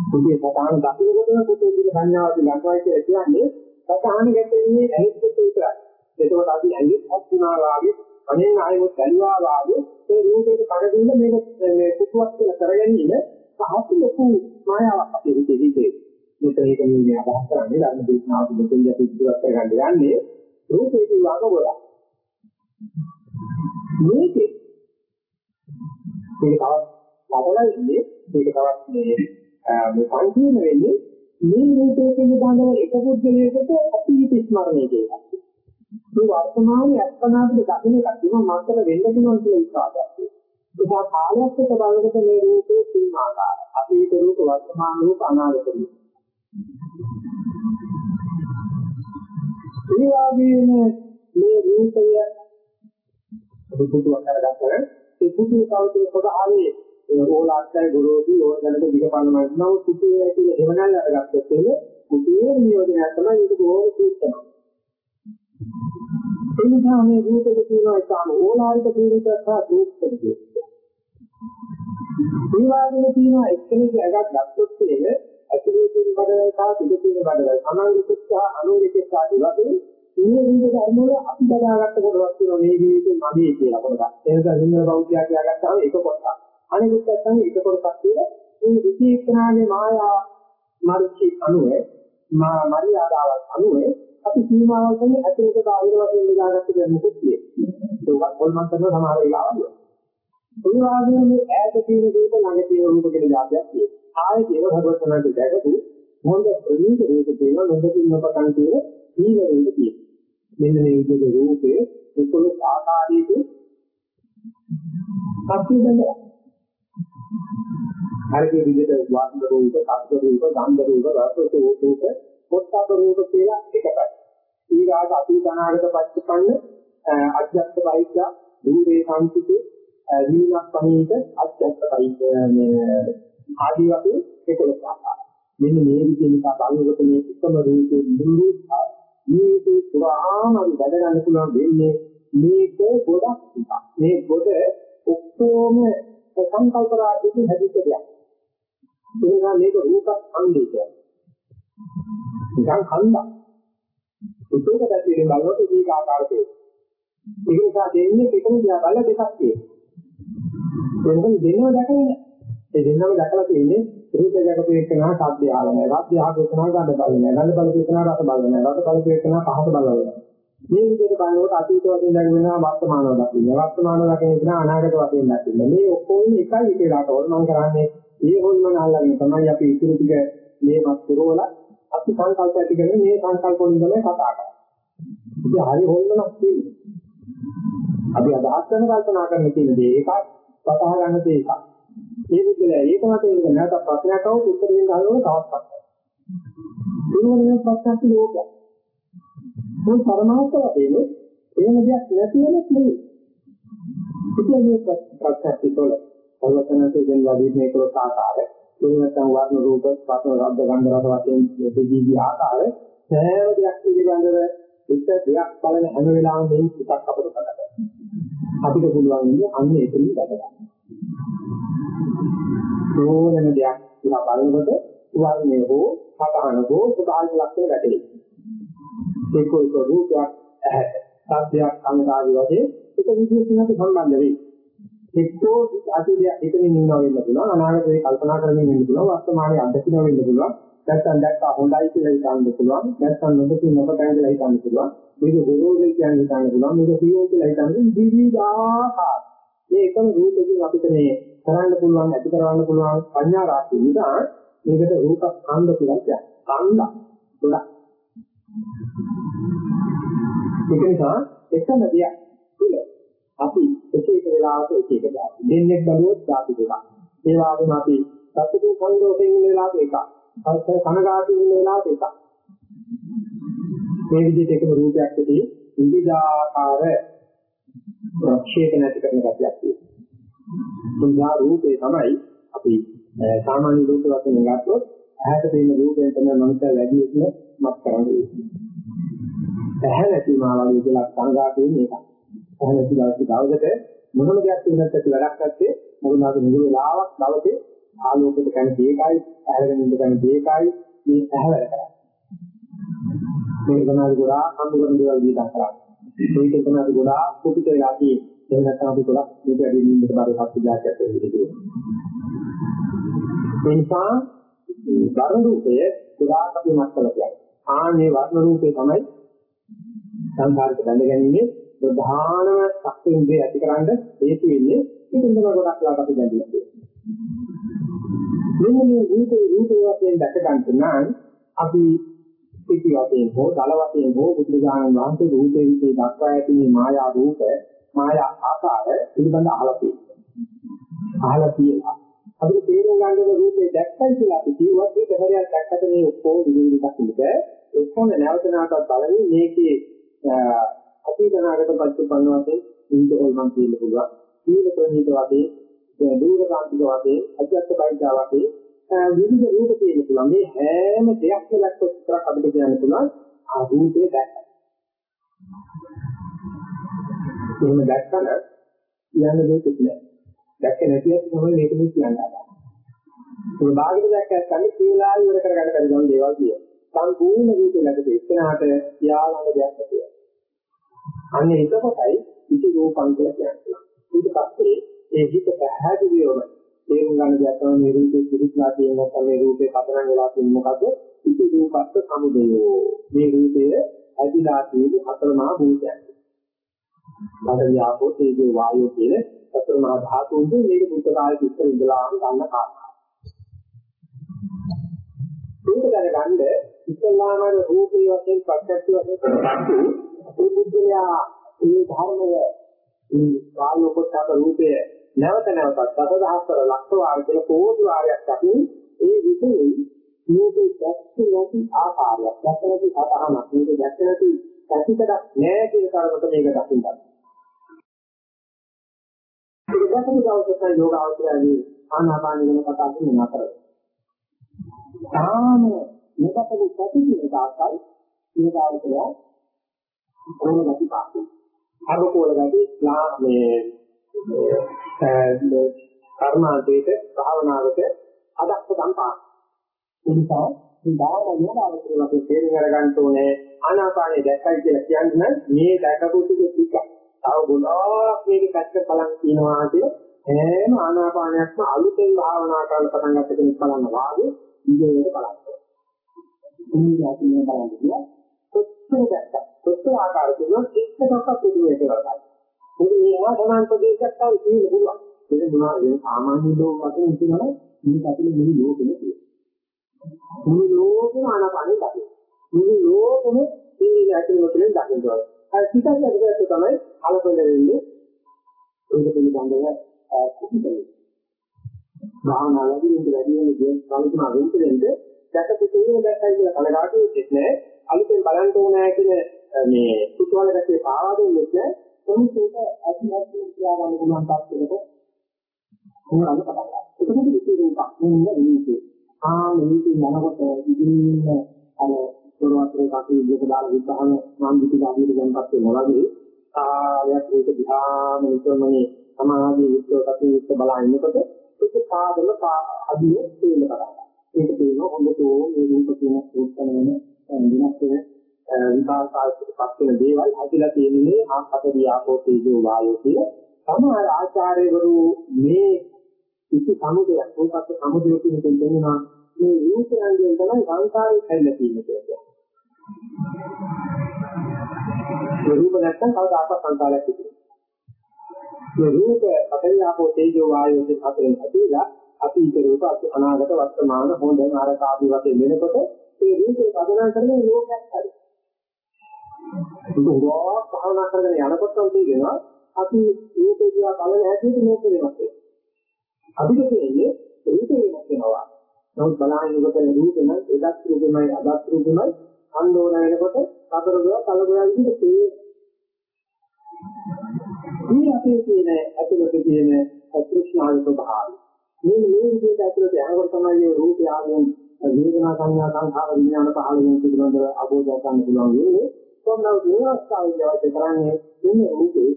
S1: පුදුේ සතාන දකින්නකොට පුදුේ දින සංඥාවද ලංකාවේ කියලා කියන්නේ සතාන ගැටෙන්නේ ඇහිත් විතරයි එතකොට අපි ඇඟිත් හත් වුණා වාගේ අනෙන් ආයෙත් බැලුවා වාගේ ඒ රූපේට කඩ දෙන්න මේක මේ කුතුවක් කියලා කරගන්නේ සහත් ලොකු මායාවක් අපේ හිතේ හිතේ. මෙතන ඒක මේ අදහස් කරන්නේ ධර්ම දේශනාවක දෙකෙන් අපි ඉදිරියට කරගන්න යන්නේ රූපේ කියවක ගොඩක්. මේකේ මේක තවත් ලබලා ඉන්නේ මේක තවත් මේ මේ සංකීර්ණ වෙන්නේ මේ රූපයේ පිළිබඳව එක පුද්ගලයකට අතීත ස්මරණය කියලා. මේ වර්තමානයේ අත්පනාදික දකින්න එකක් තියෙනවා මන්තර වෙන්න පුළුවන් කියලා විශ්වාසයක්. ඒක කාලයක් එක බලනකොට මේ රූපේ තුන් ආකාරය. අතීත රූප, වර්තමාන රූප, අනාගත රූප. ඒ වගේම මේ රූපය දුදුවක් කරගත්තම ඒ පුදුම කවුතේ පොදාවේ ඕලාක්ෂය ගුරුදී ඕනකට දිගපන්න මනෝ සිටේ ඇතුලේ එවනල් අරගත්තොත් එන්නේ කුටියේ නියෝජනය තමයි ඒක බොහොම සූක්ෂමයි. ඒ නිසා මේ රූපක තියෙනවා ඒකම ඕලාරික ස්වරූපයක් සහ සූක්ෂම ස්වරූපයක්. ඒ වගේම තියෙනවා එක්කෙනෙක් ඇගක් ගත්තොත් ඒක ඇතුලේ තියෙන බඩවල සහ පිට තියෙන බඩවල අනාගත සහ අනුරික සහ වගේ මේ විදිහට අරමුණ අපි බදාගත්ත කොටස් තියෙනවා මේ ජීවිතේ මගේ කියලා කොටස්. ඒ නිසා සිංහල බෞද්ධයා කියලාගත්තාම ඒක කොටස්. අනිත් පැත්තෙන් ඒක කොටස් තියෙන මේ විචේතනාගේ මායා මාර්ගී අනුව මා මරියාදාවක් අනුව අපි සීමාවල් වලින් ඇතුළත බාහිර වශයෙන් බෙදාගත්ත දෙයක් නෙවෙයි. ඒකත් පොල්මන් කරන සමහර වෙලාවල්. ඒ වගේම මේ ඈත තියෙන දේක ළඟ තියෙන රූප කියලා જાතියක් තියෙනවා. ආයේ දේව භගවතුන්ට දැකපු මොඳ ප්‍රණීත රූප තියෙනවා මොඳ කින්නපතන් කියන ඊළඟ තියෙනවා. මෙන්න මේ විදිහට රූපේ එකොළොස් ආකාරයක සත්‍ය බඳලා. හරියට විදිහට වාස්තු රූප, සත්‍ය රූප, ගන්ධ රූප, රස රූප, පොට්ටබ රූප කියලා එකයි. ඊගාට අතීත අනාගත පච්චපන්න අධ්‍යාත්ම වෛද්‍ය දුරේ සම්පිතේ දීනක් පණීත අධ්‍යාත්ම වෛද්‍ය මේ ආදී වශයෙන් ඒකලස් ආකාරය. මෙන්න මේ විදිහට බලනකොට මේ උත්තම රූපේ දුරු මේක පුරාම වැඩ ගන්න පුළුවන් වෙන්නේ මේක ගොඩක් ටිකක්. මේ ගොඩ ඔක්කොම සංකල්ප රාජ්‍යයෙන් හැදිච්ච දෙයක්. ඒ නිසා මේක රූප සංගීතය. නිකන් කන්දක්. ඒකක දැක්කේ බලනකොට ඒක ආකාරයේ. ඒක නිසා දෙන්නේ එකම දිහා බලලා දෙකක් තියෙනවා. එතන දෙන්නව දැකලා නෑ. ඒ දෙන්නව දැකලා තියෙන්නේ රූප දැකපු එකනා සාධ්‍ය ආවම නෑ. සාධ්‍ය ආපු එකනා ගඳ බලන්නේ නෑ. ගඳ බලපු එකනා රස බලන්නේ නෑ. රස බලපු එකනා පහස බලන්නේ නෑ. මේ විදිහට බලනකොට අතීත වශයෙන් දැකගෙනවා වර්තමානව දකින්න. වර්තමානව දකින්න ඉතන අනාගත වශයෙන් දකින්න. මේ ඔක්කොම එකයි එක වෙලාවට ඕනනම් කරන්නේ. මේ හොල්මන අල්ලගෙන තමයි අපි ඉතුරු ටික මේවත් පුරවල අපි සංකල්ප ඇති කරගෙන මේ සංකල්ප වලින් තමයි කතා කරන්නේ. ඉතින් හරි හොල්මනක් තියෙනවා. අපි අදහස් කරන කල්පනා කරන තියෙන දේ එකක්, වතහ ගන්න දේ එකක්. ඒ විදිහට ඒක මත ඒක නැවත ප්‍රශ්නයක් આવුත් උත්තර දෙන්න හදනකොට තවත් ප්‍රශ්නයක්. ඒ වගේම ප්‍රශ්නක් ලෝකයක්. මේ පරමාර්ථ වශයෙන් එහෙම දෙයක් නැති වෙනත් නෙවෙයි. ඉතින් මේ ප්‍රශ්නක් තුළ අවසනයේ දෙන වදිනේ කරත ආකාරය, එන්නතම් වර්ණ රූප, පස්ව රබ්ද ගන්ධ රස වශයෙන් දෙජීවි ආකාරය සෑම දෙයක් පිළිබඳව එක දෙයක් බලන හැම වෙලාවෙම මේ පිටක් අපිට කරගන්න. අපිට පුළුවන් ඉන්නේ අන්න එතනින් ගත ගන්න. ඕනම දෙයක් දිහා බලනකොට වර්ණය හෝ සතහන හෝ සුභාග ලක්ෂණ වැටේ. ඒක ඒක රූපයක් ඇහැට, සත්‍යයක් අංගාදී වශයෙන් එක විදිහකින් අපි සම්බන්ධ වෙයි. එක්කෝ අතීතයේ එතනින් ඉන්නවා වෙන්න පුළුවන්, අනාගතේ කල්පනා කරමින් ඉන්න පුළුවන්, වර්තමානයේ අත්දැකීම වෙන්න පුළුවන්. නැත්නම් දැක්කා හොඳයි කියලා හිතන්න පුළුවන්. නැත්නම් නොදකී නොපතන කියලා හිතන්න පුළුවන්. මේක ගොරෝසුයි කියන්නේ හිතන්න පුළුවන්. මේක සියෝ කියලා හිතන්න විවිධාකාර. මේ එකම රූපකින් අපිට මේ කරන්න පුළුවන්, ඇති කරවන්න පුළුවන් පඤ්ඤා රාශිය නිසා මේකට රූප ස්කන්ධ කියලා කියනවා. ස්කන්ධ ගොඩක්. ඒක නිසා එකම දෙයක් තුල අපි එක එක වෙලාවක එක එක දාපි. දෙන්නේ බැලුවොත් දාපි දෙකක්. ඒ වගේම අපි සතුටු සන්තෝෂයෙන් ඉන්න වෙලාවක එකක්. අවශ්‍ය කනගාටු වෙන වෙලාවට එකක්. මේ විදිහට එකම රූපයක් ඇති විවිධාකාර ප්‍රක්ෂේප නැති කරන ගැටියක් තියෙනවා. මුලා රූපේ තමයි අපි සාමාන්‍ය රූප වශයෙන් ගත්තොත් ඇහැට පෙනෙන රූපයෙන් තමයි මනුස්සය වැඩි උත්ම මත් කරන්නේ. ඇහැ නැති මාළගේ කියලා කනගාටු වෙන්නේ ඒකයි. ඇහැ නැති දවසට මොනම දෙයක් තුනත් ඇති වැඩක් නැත්තේ මොකද අපි නිදි වෙලාවක් දවසේ ආලෝකයට කැමති ඒකයි, ඇහැරගෙන ඉන්න කැමති ඒකයි, මේ ඇහැ වැඩ කරන්නේ. මේක තමයි ගොඩාක් අනුගමන දේවල් දීලා කරන්නේ. මේක තමයි ගොඩාක් කුපිත වෙලා තියෙන්නේ. එහෙම නැත්නම් අපි ගොඩක් මේක වැඩි නින්දට බාරපත් විදිහට වෙන්නේ. ඒ නිසා වර්ණ රූපය ගොඩාක් අපි මතකලා කියන්නේ. ආනේ වර්ණ රූපේ තමයි සංඛාරික බැඳගැනීමේ ප්‍රධානම ශක්තිය ඇතිකරන්න හේතු වෙන්නේ. ඒක තමයි ගොඩක් ලාට අපි දැනගන්න. මෙන්න මේ රූපේ රූපේ වශයෙන් දැක ගන්න නම් අපි පිටි වශයෙන් හෝ දල වශයෙන් හෝ බුදුරජාණන් වහන්සේ රූපේ විසේ දක්වා ඇති මේ මායා රූප මායා ආකාර පිළිබඳ අහලා තියෙනවා. අහලා තියෙනවා. අපිට තේරුම් ගන්න ඕන රූපේ දැක්කයි කියලා අපි කිව්වත් ඒක හරියට දැක්කට මේ ඔක්කොම විවිධ දකින්නද එක්කම නැවත නැවතත් බලමින් මේකේ අතීතනාගත පච්චපන්න වශයෙන් විවිධ හොල්මන් කියන්න පුළුවන්. සීල ප්‍රණීත වශයෙන් දූර කාන්තික වශයෙන් අධ්‍යාත්ම බයිදා වශයෙන් විවිධ රූප කියන්න පුළුවන්. මේ හැම දෙයක් දැක්කොත් අපිට කියන්න පුළුවන් ආ රූපේ දැක්කයි. එහෙම දැක්කම කියන්න දෙයක් නැහැ. දැක්කේ නැතිවත් තමයි මේක මේ කියන්න හදන්නේ. ඒක භාගිත දැක්කත් කන්නේ කියලා ඉවර කරගන්න බැරි ගමන් දේවල් කිය. සම්පූර්ණ රූපේ නැති ඉස්සනහට යාළඟ දෙයක් නැතිව. අන්නේ එතකොටයි ඉති රූපං කියලා කියන්නේ. ඊට පස්සේ ඒ හිත පැහැදිලිවම තේරුම් ගන්න දෙයක් තමයි මේ රූපේ පිළිස්ලා තියෙන නැත්නම් මේ රූපේ පදනම් වෙලා තියෙන මොකද? ඉති රූපස්ස සමුදයෝ. මේ රූපය ඇදිලා තියෙන හතරමහා භූතයන්. බඩ වියාපෝ තේජෝ වායෝ කියන සතර මහා ධාතුන්ගේ මේක බුද්ධ කාලේ ඉස්සර ඉඳලාම ගන්න කාරණා. ඒක දැනගන්න ඉස්ලාම රූපේ වශයෙන් ප්‍රත්‍යක්ෂ වශයෙන් කරපතු ඒ බුද්ධයා මේ ධර්මය මේ වායෝ කොටක රූපය නැවත නැවතත් දසදහස්තර ලක්ෂ වාර කියලා කෝටි වාරයක් දකින්න ඒ විදිහේ මේකේ දැක්කේ නැති ආකාරයක් දැක්කේ නැති සතහනක් මේක දැක්කේ නැති ඇතිකඩක් නෑ කියන තරමට මේක දකින්න. ඒක දැකපු දවසට යෝගාවචරයේදී ආනාපාන ගැන කතා කරන නතර. තාම මේකටදී සතියේ දාසයි යෝගාවචරය ඕන නැති පාසු. අර කෝල ගැටි මේ කර්මාන්තයේට භාවනාවට අදක්ෂ සම්පාද. ඒ නිසා මේ භාවනා යෝගාවචරය අපි තේරුම් අරගන්න ඕනේ ආනාපානිය දැක්කයි කියලා කියන්නේ මේ දැකපු ටික තව ගොඩාක් මේක පැත්ත බලන් කියනවා කිය හැම ආනාපානයක්ම අලුතෙන් භාවනා කරන්න පටන් ගන්න කෙනෙක් බලන්න වාගේ ඉඳේට බලන්න. මේ අපි මේ බලන්න කියලා කොච්චර දැක්ක කොච්චර ආකාරයකින් එක්කටවත් පිළිවෙලට කරගන්න. මොකද මේවා සමාන ප්‍රදේශයක් තමයි තියෙන්න පුළුවන්. ඒක මොනවා වෙන සාමාන්‍ය ලෝක වශයෙන් කියනවා මේක අපේ මුළු ලෝකෙම තියෙනවා. මුළු ලෝකෙම ආනාපානෙ දකින්න. මුළු ලෝකෙම මේ ඇතුළත තුළින් දකින්න ඕනේ. අර පිටත් ඇතුළත තමයි කලබල වෙන්නේ ඒක පිළිබඳව කුපිතයි. භාවනාවේදී ඉඳ වැඩි වෙන දේ කල්පනා වෙන්නේ දැකපු තේරුම දැක්කයි කියලා කලකාටු වෙන්නේ නැහැ. අලුතෙන් බලන්න ඕනෑ කියන මේ කුතුහල ගැටේ පාවා දෙන්නේ නැහැ. කොහොමද අතිහත්තු කියා ගන්න පුළුවන් තාක්ෂණයක මොනවාද පටන් ගන්න. ඒකද විශේෂ රූපක් නෙවෙයි මේක. ආ මේක යනකොට ඉතින් අර පොරවත්‍රේ කටු විදිහට දාලා විග්‍රහම මම පිටිගාමියට දැන්පත් වෙනවා වගේ ආයත් ඒක දිහාම නිතරමනේ සමාධිය විශ්ව කටයුත්ත බලනකොට ඒක සාධන අදිය තේන්න කරා. ඒක තේන හොඳටෝ මේ රූප කියන උත්තරන වෙන විනාශ වෙන විකාශාල්පත් වෙන දේවල් ඇතිලා තියෙන්නේ ආපත වියාපෝ තේජෝ වායෝ කිය. සමහර ආචාර්යවරු මේ කිසි සමුදයක් උන්පත් සමුදයක් කියන දෙන්නා මේ රූපයන්ගෙන් තමයි සංකාරය හැදලා තියෙන්නේ කියලා. ඒ රූප නැත්තම් කවදාකවත් සංකාරයක් තිබෙන්නේ. මේ රූප අපරියාපෝ තේජෝ වායෝ දෙක අතරින් ඇතිලා අතීත රූප අනාගත වර්තමාන හොඳ නරක ආදී වශයෙන් වෙනකොට ඒ රූපේ පදනම් කරගෙන ලෝකයක් හරි. ඒක උගාවක් භාවනා කරගෙන යනකොට තේරෙනවා අපි රූපේ දිහා බලන හැටියට මේක වෙනස් වෙනවා. අපිට තේන්නේ රූපේ වෙනස් වෙනවා. නමුත් බලහින් ඉවත රූපේ නම් එදත් රූපෙමයි අදත් රූපෙමයි අන්දෝන වෙනකොට කතරගල කලගල විදිහට තේ මේ අපේ තියෙන ඇතුළත තියෙන අතෘෂ්ණාවේ ස්වභාවය මේ මේ විදිහට ඇතුළත යනකොට තමයි මේ රූපය ආගෙන වේදනා සංඥා සංඛාර විඥාන පහළ වෙන පිළිබඳව අවබෝධ ගන්න පුළුවන් වෙන්නේ කොහොමද මේ අවස්ථාවේදී අවශ්‍ය කරන්නේ මේ රූපේ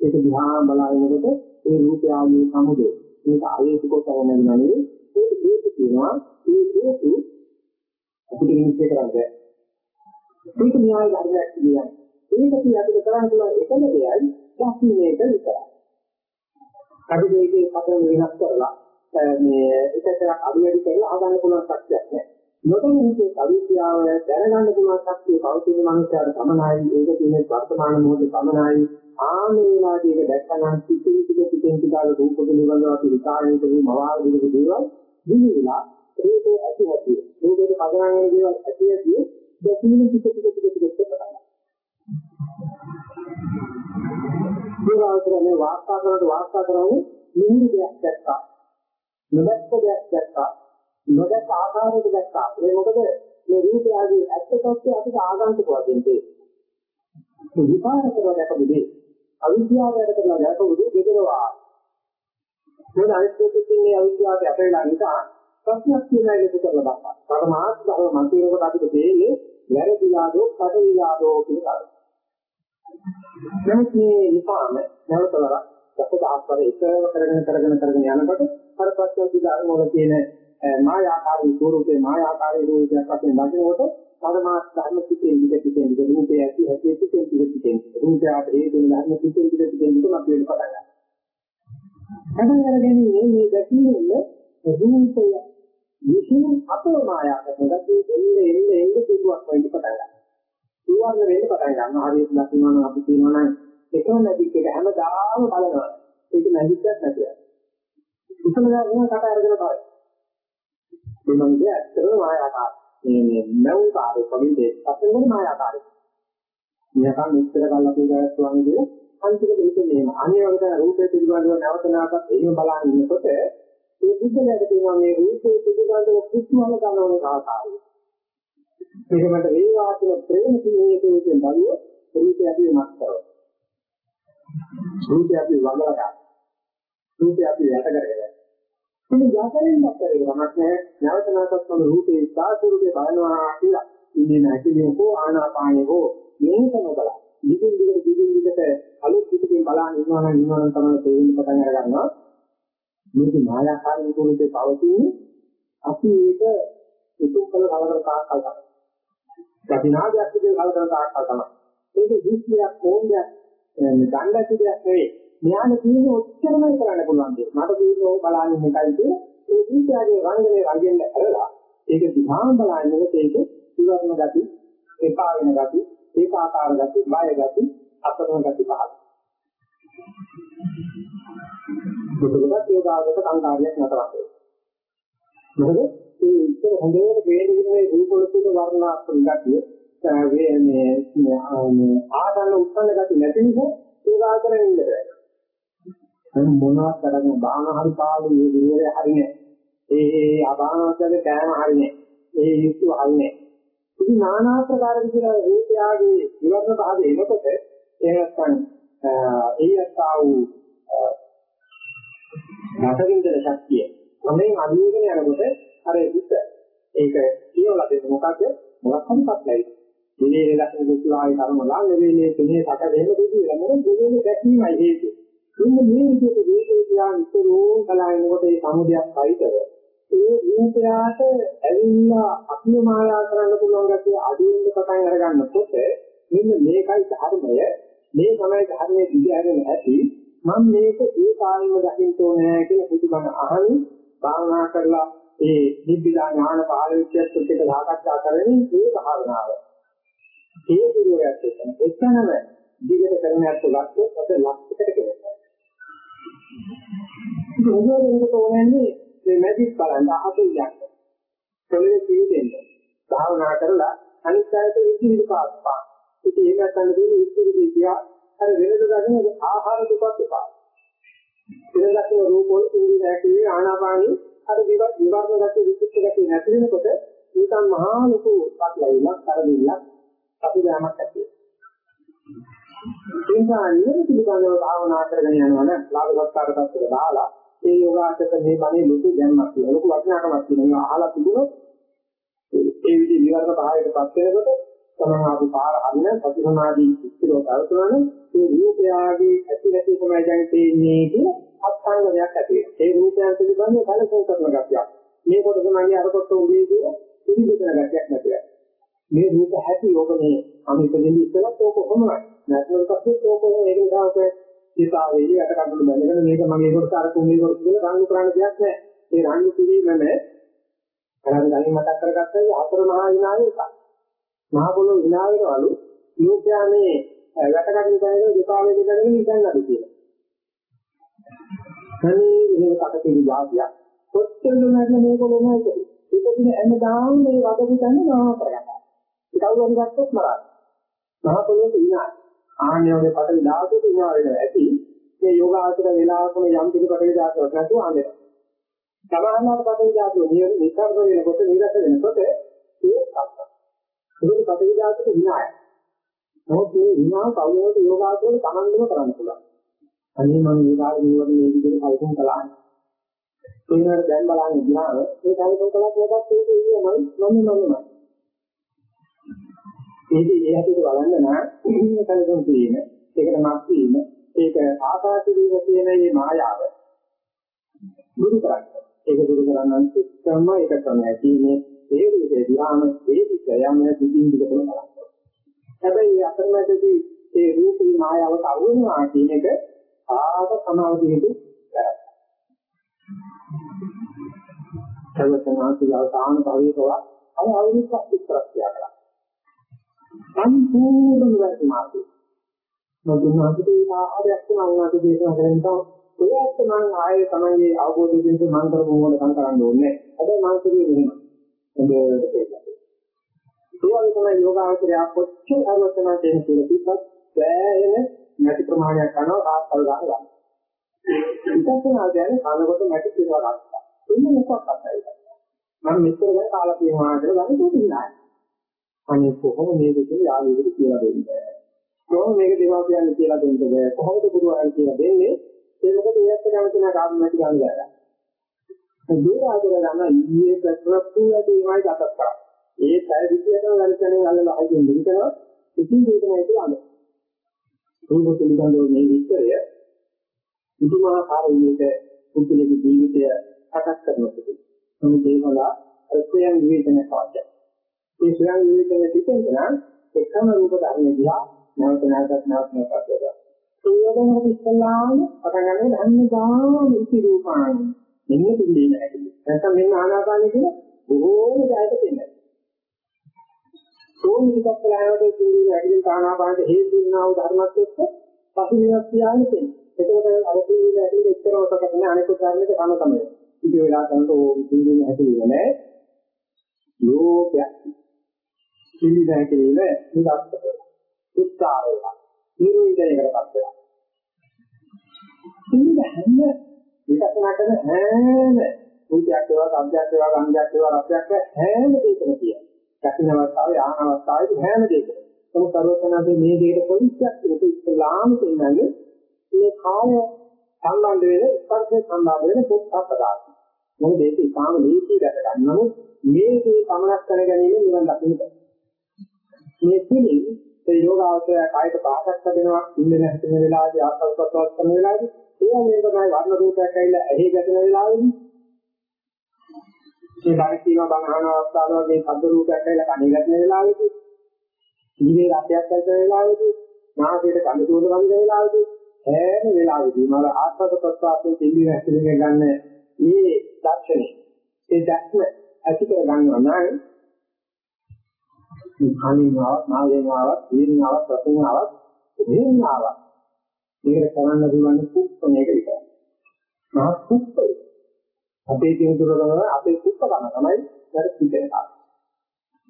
S1: ඒක දිහා බලනකොට ඒ රූපය ආගේ සමුදේ මේක ආයේතික කොටගෙන නන්නේ ඒක හේතු කියනවා ඒ හේතු අපිට නිශ්චය කරන්නේ ඒක න්‍යාය ධර්මයක් කියන්නේ. ඒක අපි අපිට කරන්න පුළුවන් එකම දෙයයි දක්ෂිනේක විතරයි. අපි මේකේ පදන් වෙනස් කරලා මේ එකතරක් අඩු වැඩි කරලා හදන්න පුළුවන් ශක්තියක් නැහැ. නොදැනෙන්නේ අවිද්‍යාව දැනගන්න පුළුවන් ශක්තිය පෞද්ගලික මනුස්සයාට සමනයි ඒක තියෙන වර්තමාන මොහොතේ සමනයි ආමේලාදී එක දැක්කනම් පිටින් පිට පිටින් පිටාල රූප පිළිබඳව අපි විචාරණය කරේ මවාල දෙක දේවල් දිවිලා ඒකේ ඇති ඇති ඒකේ පදනම් වෙන දේවල් ඇති ඇති දැකීම ටික ටික ටික ටික පටන් ගන්නවා. මේ වාර්තා කරනකොට වාර්තා කරන්නේ නිමිති දෙයක් දැක්කා. නොදැක්ක දෙයක් දැක්කා. නොදැක්ක ආකාරයක දැක්කා. ඒ මොකද මේ රූපය ආදී ඇත්ත සත්‍ය අපිට ආගන්තුක වශයෙන් තියෙන්නේ. විපාක කරලා දැකපුදී අවිද්‍යාව වැඩ කරලා දැකපුදී දෙකනවා. මොන අනිත්‍යයෙන් මේ අවිද්‍යාවට අපේලා නිසා ප්‍රශ්නයක් කියලා ඒක කරලා බලන්න. පරමාර්ථ ධර්ම මන්තිරකට අපිට තේන්නේ වැරදිලාදෝ කඩවිලාදෝ කියලා. නමුත් මේ නිපාම නැවතවර දසදහස්වර එකව කරගෙන කරගෙන කරගෙන යනකොට අර ප්‍රශ්න ධර්ම වල තියෙන මායාකාරී ස්වරූපේ මායාකාරී රූපයක් වශයෙන් දකිනකොට පරමාර්ථ ධර්ම පිටේ ඉඳ පිටේ ඉඳ රූපේ ඇති ඇති පිටේ ඉඳ පිටේ රූපයට ඒ දෙන ධර්ම පිටේ ඉඳ පිටේ ඉඳ මත වෙන පටන් ගන්නවා. පටන් අරගෙන මේ දැකීමෙන් රූපය විශ්ින් අපෝ මායාවක් නැත්නම් එන්නේ එන්නේ එන්නේ පිටුවක් වෙන්න පටන් ගන්නවා. ඊවන්න වෙන්න පටන් ගන්නවා. හරියට දකින්න නම් අපි කියනවා නම් එකම නැතික එක හැමදාම බලනවා. ඒක නැතික් නැතිව. ඉතලලා වෙන කට අරගෙන බලයි. මේ මන්ද ඇත්තටම මායාකාර. මේ මේ නැවුකාරේ කමිටේ අපේ මායාකාරයි. නිකන් ඉස්සර කල්ලා කියලා ස්වාමීන් අන්තිම දෙන්නේ මේ අනිවාර්ය රූපේ පිළිබඳව නැවත නැවතත් එහෙම බලන ඉන්නකොට ඒ බුද්ධලයට කියනවා මේ රූපේ පිළිබඳව කුතුහල ගන්නවන ආකාරය. ඒක මට ඒ වාක්‍ය ප්‍රේම සිහියේ කියන බලිය රූපය අපි මත් කරනවා. රූපය අපි වංගලක. රූපය අපි යට කරගෙන. මේ යකරෙන් නැතරේ ගමක් නැහැ. නැවත නැවතත් මොන රූපේ සාසුරුගේ බලනවා කියලා. ඉන්නේ නැතිනේ හෝ ආනාපානේ හෝ මේකම බලන්න. දිගින් දිගට දිගින් දිගට අලුත් පිටකින් බලන ඉන්නවා නම් ඉන්නවා නම් තමයි තේරෙන්න පටන් අර ගන්නවා. මේක මායාකාරී කෝණයේ පවතින්නේ අපි ඒක උතුම් කළ කලකට තාක්කල් තමයි. ප්‍රතිනාදයක් විදිහට කලකට තාක්කල් තමයි. ඒක දෘෂ්ටියක් කොණ්ඩයක් ගණ්ඩක් දෙයක් නෙවෙයි. ඥාන කියන ඔච්චරමයි කරන්න පුළුවන් දෙයක්. මට දීනෝ බලන්නේ මේකයි කිය. ඒ දෘෂ්ටියගේ රංගනේ රංගෙන්න ඇරලා ඒක දිහාම බලන්නේ ඒක ඉවරන ගති, එපා වෙන ගති, ඒකාකාර ගති, බය ගති, අපරම ගති පහළ. දුකකට යෝගාවක සංකාරයක් නතරක්. මොකද මේ ඉතින් හොඳට වේදිකේ මේ රූපවල තියෙන වර්ණාත්මක ගතිය වේ මේ ආදන්න උත්සන්න ගති නැති නිසා ඒක ආකරගෙන ඉන්න බෑ. දැන් මොනවත් කරගෙන බාහන හරි පාළු මේ විවරය හරිනේ. ඒ ඒ අබාහනස්ගේ කෑම හරිනේ. ඒ යුක්ති හරිනේ. ඉතින් নানা ආකාර විදිහට රූපයාගේ විවරණ භාගය එනකොට ඒ නැත්නම් ඒ යත්තා වූ රසවින්දන ශක්තිය මොනෙන් අදියගෙන යනකොට අර හිත ඒක කියවලා දෙන්න මොකද මොකක් හරි පත්ලයි. ඉනේ ලක්ෂණ දුක්ඛාය කර්මලා නෙවෙයි තුනේ සැක දෙන්න දෙන්නේ මොකද දෙන්නේ දැකීමයි හේතුව. මෙන්න මේ විදිහට වේදේ කියලා නිතරම බලනකොට ඒ සමුදයක් පරිතර ඒ රූපයට ඇවිල්ලා අපිව මායා කරන්න පුළුවන් ගැතිය අදින්න පටන් අරගන්නකොට මෙන්න මේකයි ධර්මය. මේ තමයි ධර්මයේ දිගහැරෙන ඇති. මම මේක ඒ කාලෙම දකින්න ඕනේ කියලා පුදුමන අහනි භාවනා කරලා ඒ නිබ්බිදා ඥාන පාරිච්ඡේදත් එක්ක සාකච්ඡා කරමින් මේ භාවනාව. ඒ විදිහට එතන එතනම දිගට කරන්නත් ලක්ෂ අත ලක්ෂයකට කියනවා. ඒක උගෝරෙන්ට ඕනන්නේ මේ මැජික් බලන්න අහතු යන්න. පොළවේ පිළිදෙන්න. භාවනා කරලා අනිත් අයට ඉතිරි පාස්පා. ඉතින් ඒක ගන්න දෙන්නේ ඉතිරි දෙකියා අර වෙනද ගන්න ආහාර දුකක් එපා. වෙනදක් රූපෝල් ඉන්ද්‍රිය නැති ආනාපානි අර විවත් විවරණ ගැටි විචිත්ත ගැටි නැති වෙනකොට ඒකන් මහා ලොකු පටලැවිලක් කරදිල්ලක් අපි දැමක් ඇති. ඒ නිසා නිවන පිළිබඳව භාවනා කරගෙන යනවා නම් ලාභ සත්කාර පැත්තට දාලා ඒ යෝගාචර මේ බණේ ලොකු දැන්මක් තියෙනවා. ලොකු වටිනාකමක් තියෙනවා. අහලා තිබුණොත් ඒ විදි විවරණ පහයටපත් වෙනකොට තමන් ආපු පාර හරින සති සමාධි ඉස්තිරව කරතුනන ඒ රූපයාගේ ඇති නැති තමයි දැන් තේන්නේ කියන අත්ංගයක් ඇති වෙනවා. ඒ රූපයන් පිළිබඳව කලකෝ කරන ගැතියක්. මේ කොට තමයි අර කොට උදේ කියන පිළිබිතන ගැතියක් නැතිව. මේ රූප හැටි ඔබ මේ අනිපදෙන්නේ ඉස්සලත් ඕක කොහොමයි. නැත්නම් පස්සේ ඕක ඒක නිසා සිතාවේදී යට කඩළු බැලගෙන මේක මම ඒකට අර කුමී කොට කියලා රණ්ඩු කරන්න දෙයක් නැහැ. ඒ රණ්ඩු කිරීමම කරන් ගලින් මතක් කරගත්තා හතර මහා විනාය එකක්. මහ පොළොව විනා වෙනවලු යෝග්‍යානේ වැටකඩින් දැනගෙන දෙපාරේ දෙකගෙන ඉඳන් අඩු කියලා. කණේ එහෙම කටකේ යාතියක් කොච්චර දුන්නත් මේක ලොමයිද ඒක දින හැමදාම මේ වද පුතන්නේ නම කරගන්නවා ඒක අවුරුදු ගත්තොත් මරයි මහ පොළොවේ ඉන්නවා ආන්‍යෝගේ පටවි දාසෙට ඉන්නවා වෙනවා ඇති. මේ යෝගාචර වේලාවකම යම් කිසි පටවි දාසයක් නැතුව ආන්දේනවා සමානව පටවි දාසය නිකර්ම වෙනකොට නිරස වෙනකොට ඒක ඒක පටවි දාසෙට විනාය නමුත් මේ විනා කවුරුත් යෝගාචරේ තමන්ගම කරන්න පුළුවන්. අනේ මම යෝගාචර නිවර්ණ මේ විදිහට කල්පනා කළා ඒනර දැන් බලන්න ගියාම ඒ කල්පනා කළා කොටත් ඒක ඉන්නේ මම මම මම. ඒක ඒ හැටියට බලන්න නම් ඉන්න කලකම් තියෙන ඒකට මත් වීම ඒක ආකාශීව තියෙන මේ මායාව දුරු කරන්න. ඒක දුරු කරන්න සිස්ටම එක තමයි තියෙන්නේ ඒ විදිහේ ධ්‍යාන ඒ විෂයම දුකින් දුකටම බලන්න. හැබැයි අතරමැදදී ඒ රූපී මායාවට අහු වෙනවා කියන එක ආව සමාධියේදී කරා. සර්වඥාන්සේ අවසාන භවයේකවා අර අවුරුද්දක් විස්තර කරලා සම්පූර්ණ නිවැරදි මාර්ගය. මොකද අපිට ආහාරයක් තුනක් දේශනා කරනවා ඒත් මම ආයේ තමයි අවබෝධ දෙන්නේ මම කරපු මොන සංකරන්න ඕනේ. හැබැයි මම කියන්නේ වෙනවා. හොඳට තේරෙනවා. ඒ වගේ තමයි යෝගාවචරය කොච්චර අරවතනා කියන කියලා කිව්වත් සෑහෙන නැති ප්‍රමාණයක් කරනවා ආස්තල් ගන්න ගන්න. විපස්සනා කියන්නේ කනකොට නැති කියලා ගන්නවා. එන්නේ මොකක්ද අත්හැරලා. මම මෙච්චර දැන් කාලා තියෙනවා කියලා ගන්න දෙන්නේ අනේ කොහොම මේ දෙකේ යාළුවෙකුට කියලා දෙන්නේ. කොහොම මේක දේවා කියන්නේ කියලා දෙන්නද බෑ. කොහොමද ගුරුවරයා කියලා දෙන්නේ? ඒ මොකද ඒත් කැමති නැහැ කාම නැති ගන්න බෑ. මේ ආදර ගන්න ඊයේ ප්‍රශ්නප්පු යදීමයි ගතත් කරා. ඒ පැය විදියටම ගණිතයෙන් අල්ලලා හයියෙන් දෙනවා. ඉතින් ඒක නෑ කියලා අනේ. ඒක පිළිබඳව මේ විස්තරය පුදුමාකාර විදිහට පුදුලේ ජීවිතය සකස් කරනවා. මේ දේවල් අත්‍යයන් විවේචනය කරනවා. මේ ස්වයං විවේචනය පිටින්දන එකම රූප ධර්මයේ දිහා නැවත නැවතත් නැවත නැවතත් කරනවා. ඒ වගේම ඉස්ලාම පටන් ගන්න හැමදාම ඉති රූපාන මෙන්න පිළිදේ නැහැ. නැත්නම් මෙන්න ආනාපානෙ කියන බොහෝම ජයත දෙන්නේ. සෝමිකක් කලාවට පිළිදේ ඇවිදින් ආනාපානට හේතු වෙනා වූ ධර්මات එක්ක පසුවියක් කියන්නේ තියෙනවා. එතකොට අර පිළිදේ ඇවිදින් එක්තරවට කරන අනිකුත් ධර්මයක කම තමයි. ඉතින් වෙලා කරනකොට ඕ පිළිදේ ඇතුළේ නෑ. ලෝකයක් පිළිදැන කිරීම නිදස්සක උත්සාහ වෙනවා. නිරෝධනයකටපත් වෙනවා. පිළිදැන්න විකසනා කරන හැම උද්‍යාවක් ඒවා සබ්ජෙක්ට් ඒවා ගංජාක් ඒවා රසයක් හැම දෙයකම තියෙනවා. දකින්න අවස්ථාවේ ආහන අවස්ථාවේ හැම දෙයකම. නමුත් සර්වඥාගේ මේ දෙයට පොලිසියක් ඒක ඉස්ලාම කියන්නේ මේ කාය සම්බන්ධ වෙන ස්පර්ශ සම්බන්ධ වෙන පොත්පත් පදාර්ථ. මොකද ඒක ඉතාම ලේසි දැක ගන්න. නමුත් මේ දේ සමනක් කර ගැනීම නිවන් දකින්න බෑ. මේ තුලින් ඒ යෝගාවචරය කායික පාසක් හදනවා ඉන්න නැතින වෙලාවදී ආස්වාදවත් කරන වෙලාවදී ඒ වගේම තමයි වර්ණ රූපයක් ඇවිල්ලා ඇහි ගැටෙන වෙලාවදී. මේ බාහිර බණහන අවස්ථාවල මේ ශබ්ද රූපයක් ඇවිල්ලා කණේ ගැටෙන වෙලාවදී ඉන්නේ රසයක් ඇති වෙලාවදී නාසයට කඳ සුවඳ වදින වෙලාවදී හැම වෙලාවෙදී මල ආස්වාද ප්‍රසආසයෙන් දෙවි ඇතුලේ ගන්න මේ දර්ශනේ ඒ දැක්ම ඇති කර ගන්නවා නම් මේ කණින් ආවත් නාලයෙන් ආවත් දීර්ඝ ආවත් රසෙන් ආවත් දෙයෙන් ආවත් මේකට කරන්න පුළුවන් කුප්ප මේක විතරයි. මහා කුප්ප අපේ තියෙන දුරවල අපේ කුප්ප ගන්න තමයි දැන් පිටේනවා.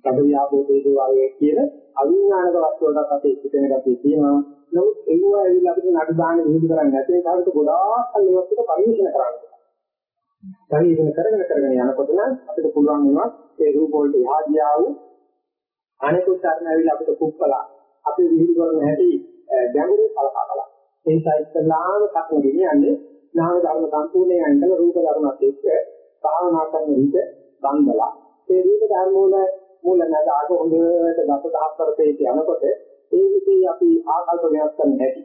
S1: කබරියාපෝ තේජෝ වාගේ කියන අවිඥානික වස්තු වලට අපේ පිටේන ගැතිය තියෙනවා. නමුත් ඒව ඇවිල්ලා අපිට නඩු දාන්න විහිදු කරන්නේ නැති ඒකට ගොඩාක් කල් ඒවත් එක පරිශීලන කරන්න. පරිශීලන කරගෙන කරගෙන යනකොට නම් අපිට පුළුවන් වෙනවා ඒ රූප වලට යහදියා වූ අනිකුත් ධර්ම ඇවිල්ලා අපිට කුප්පලා අපි විහිළු කරන හැටි ගැඹුරු කලකා කළා. ඒ සයිස්ලාම කක්න ගෙනියන්නේ නාම ධර්ම සම්පූර්ණයෙන් අයින්කල රූප ධර්මات එක්ක භාවනා කරන විට බන්දලා. ඒ රූප ධර්ම වල මූල නැදාක හොඳට දස දහස් කරතේ යනකොට ඒ විදිහේ අපි ආකල්ප වෙනස් කරන්න හැටි.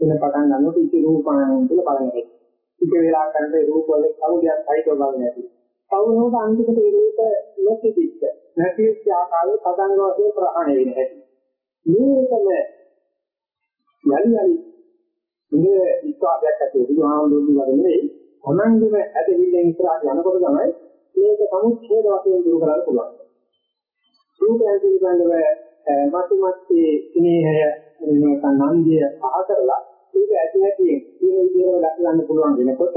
S1: එන පටන් ගන්නකොට ඉති රූපායන කියලා බලන්න හැටි. ටික වෙලා කරන්නේ රූප වල කවුදයක් සයිතව බලන්න හැටි. කවුරුහොම අන්තිමට ඒ රූප නොකිදිච්ච නැතිවෙච්ච ආකාරයේ පදංග වශයෙන් ප්‍රහාණය වෙන හැටි. මේකම යලි යලි ඉන්නේ විශ්වාසයක් ඇති බුදුහාමුදුරුවෝ වගේ අනංගෙම ඇදහිල්ලෙන් ඉස්සරහට යනකොට තමයි මේක සමුච්ඡේද වශයෙන් දුරු කරන්න පුළුවන්. රූපයන් පිළිබඳව මතුමත්ති ස්නේහය නැත්නම් නන්දිය පහ කරලා ඒක ඇති නැති මේ විදිහට ලක් ගන්න පුළුවන් වෙනකොට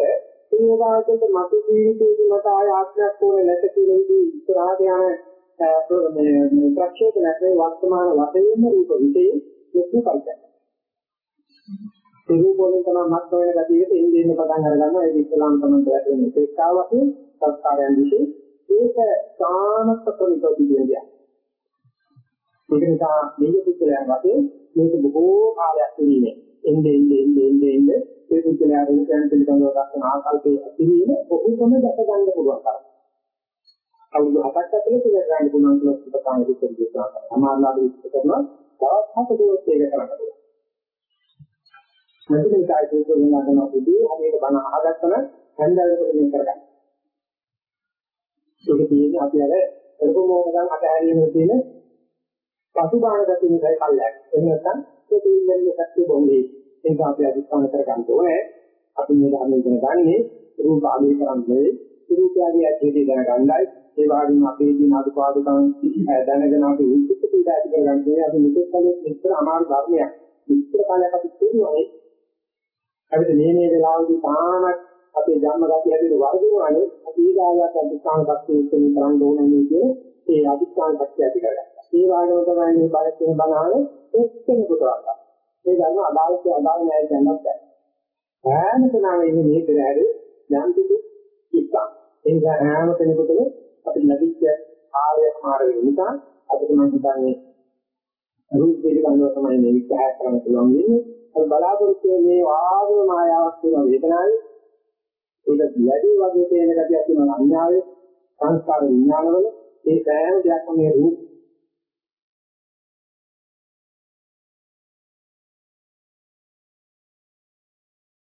S1: ඒ යෝගාවචරයට මතු ජීවිතයේදී මට ආය ආත්මයක් ඕනේ නැත කියලා ඉතින් ඉස්සරහට යන මේ මේ ප්‍රක්ෂේප නැත්නම් වර්තමාන වශයෙන්ම රූප විදේ ලොකු කල්පයක්. ඒ රූප වලින් තමයි මත් වෙන ගතියට එන්නේ ඉන්න පටන් අරගන්නවා ඒක ඉස්ලාම් තමයි කියන්නේ ඒකාව වශයෙන් සංස්කාරයන් විශ්ේ ඒක සාමත්ත ප්‍රනිපති කියන්නේ. ඒක නිසා මේ පුද්ගලයන් වශයෙන් මේක බොහෝ කාලයක් ඉන්නේ. එන්නේ එන්නේ එන්නේ එන්නේ ඒ පුද්ගලයා රූපයන් පිළිබඳව දක්වන ආකල්පයේ ඇතිවීම ඔහුම දැක ගන්න පුළුවන් කරා. අවුරුදු 7ක් ඇතුළත ඉගෙන ගන්න පුළුවන් කියලා සුපතාන විස්තර දෙනවා. සමානලාභ විස්තර කරනවා. තවත් හතදෙවත් ඒක කරන්න පුළුවන්. මෙතන කායික වෙනවා කරන පුදු හරියට බණ අහගත්තම හැන්දල්ලකට මේක කරගන්න. ඒක තියෙන්නේ අපි අර කරපු මොකක්ද අතහැරීමේ තියෙන පසුබාහන ගතිය නිසායි කල්යක්. එහෙම නැත්නම් ඒ දෙන්නේ සත්‍ය බොන්නේ. ඒක අපි අදිස්ථාන කරගන්න ඕනේ. අපි මේ ධර්මයෙන් දැනගන්නේ රූප ආදී කරන්නේ රූපයගේ ඇත්තේ දැනගන්නයි. ඒ වගේම අපේ දින අදුපාදුකම් දැනගෙන අපි උත්සුක පීඩා ඇති කරගන්නේ අපි මෙතෙක් කලින් ඉස්සර අමාරු ධර්මයක්. ඉස්සර කාලයක් අපි තේරුවානේ. අපිට මේ මේ වෙලාවදී තාමත් අපේ ධර්ම ගතිය ඇතුළේ වර්ධනවනේ අපි ඊගාවට අදිස්ථාන ශක්තිය උත්තරී කරන්න ඕනේ නේ කියන ඒ අදිස්ථාන ශක්තිය ඇති කරගන්න. ඒ වගේම තමයි මේ බල කියන බණහන එක්කෙනෙකුට වත්තා. ඒ ධර්ම අදාළට අදාළ නැහැ කියන්නත් බෑ. හැම කෙනාම ඉන්නේ මේ පෙරහැරේ යම් කිසි ඉස්සක්. ඒ නිසා හැම කෙනෙකුටම අපි ලැබිච්ච ආර්ය මාර වෙන නිසා අපිට මම හිතන්නේ රූප පිළිබඳව තමයි මේ විස්තර කරන්න පුළුවන් වෙන්නේ. අපි බලාපොරොත්තු වෙන්නේ ආගම මායාවක් කියන වේදනාවේ ඒක වැඩි වගේ පේන ගැටියක් තියෙනවා අඥාවේ සංස්කාර විඥානවල ඒ සෑම දෙයක්ම මේ රූප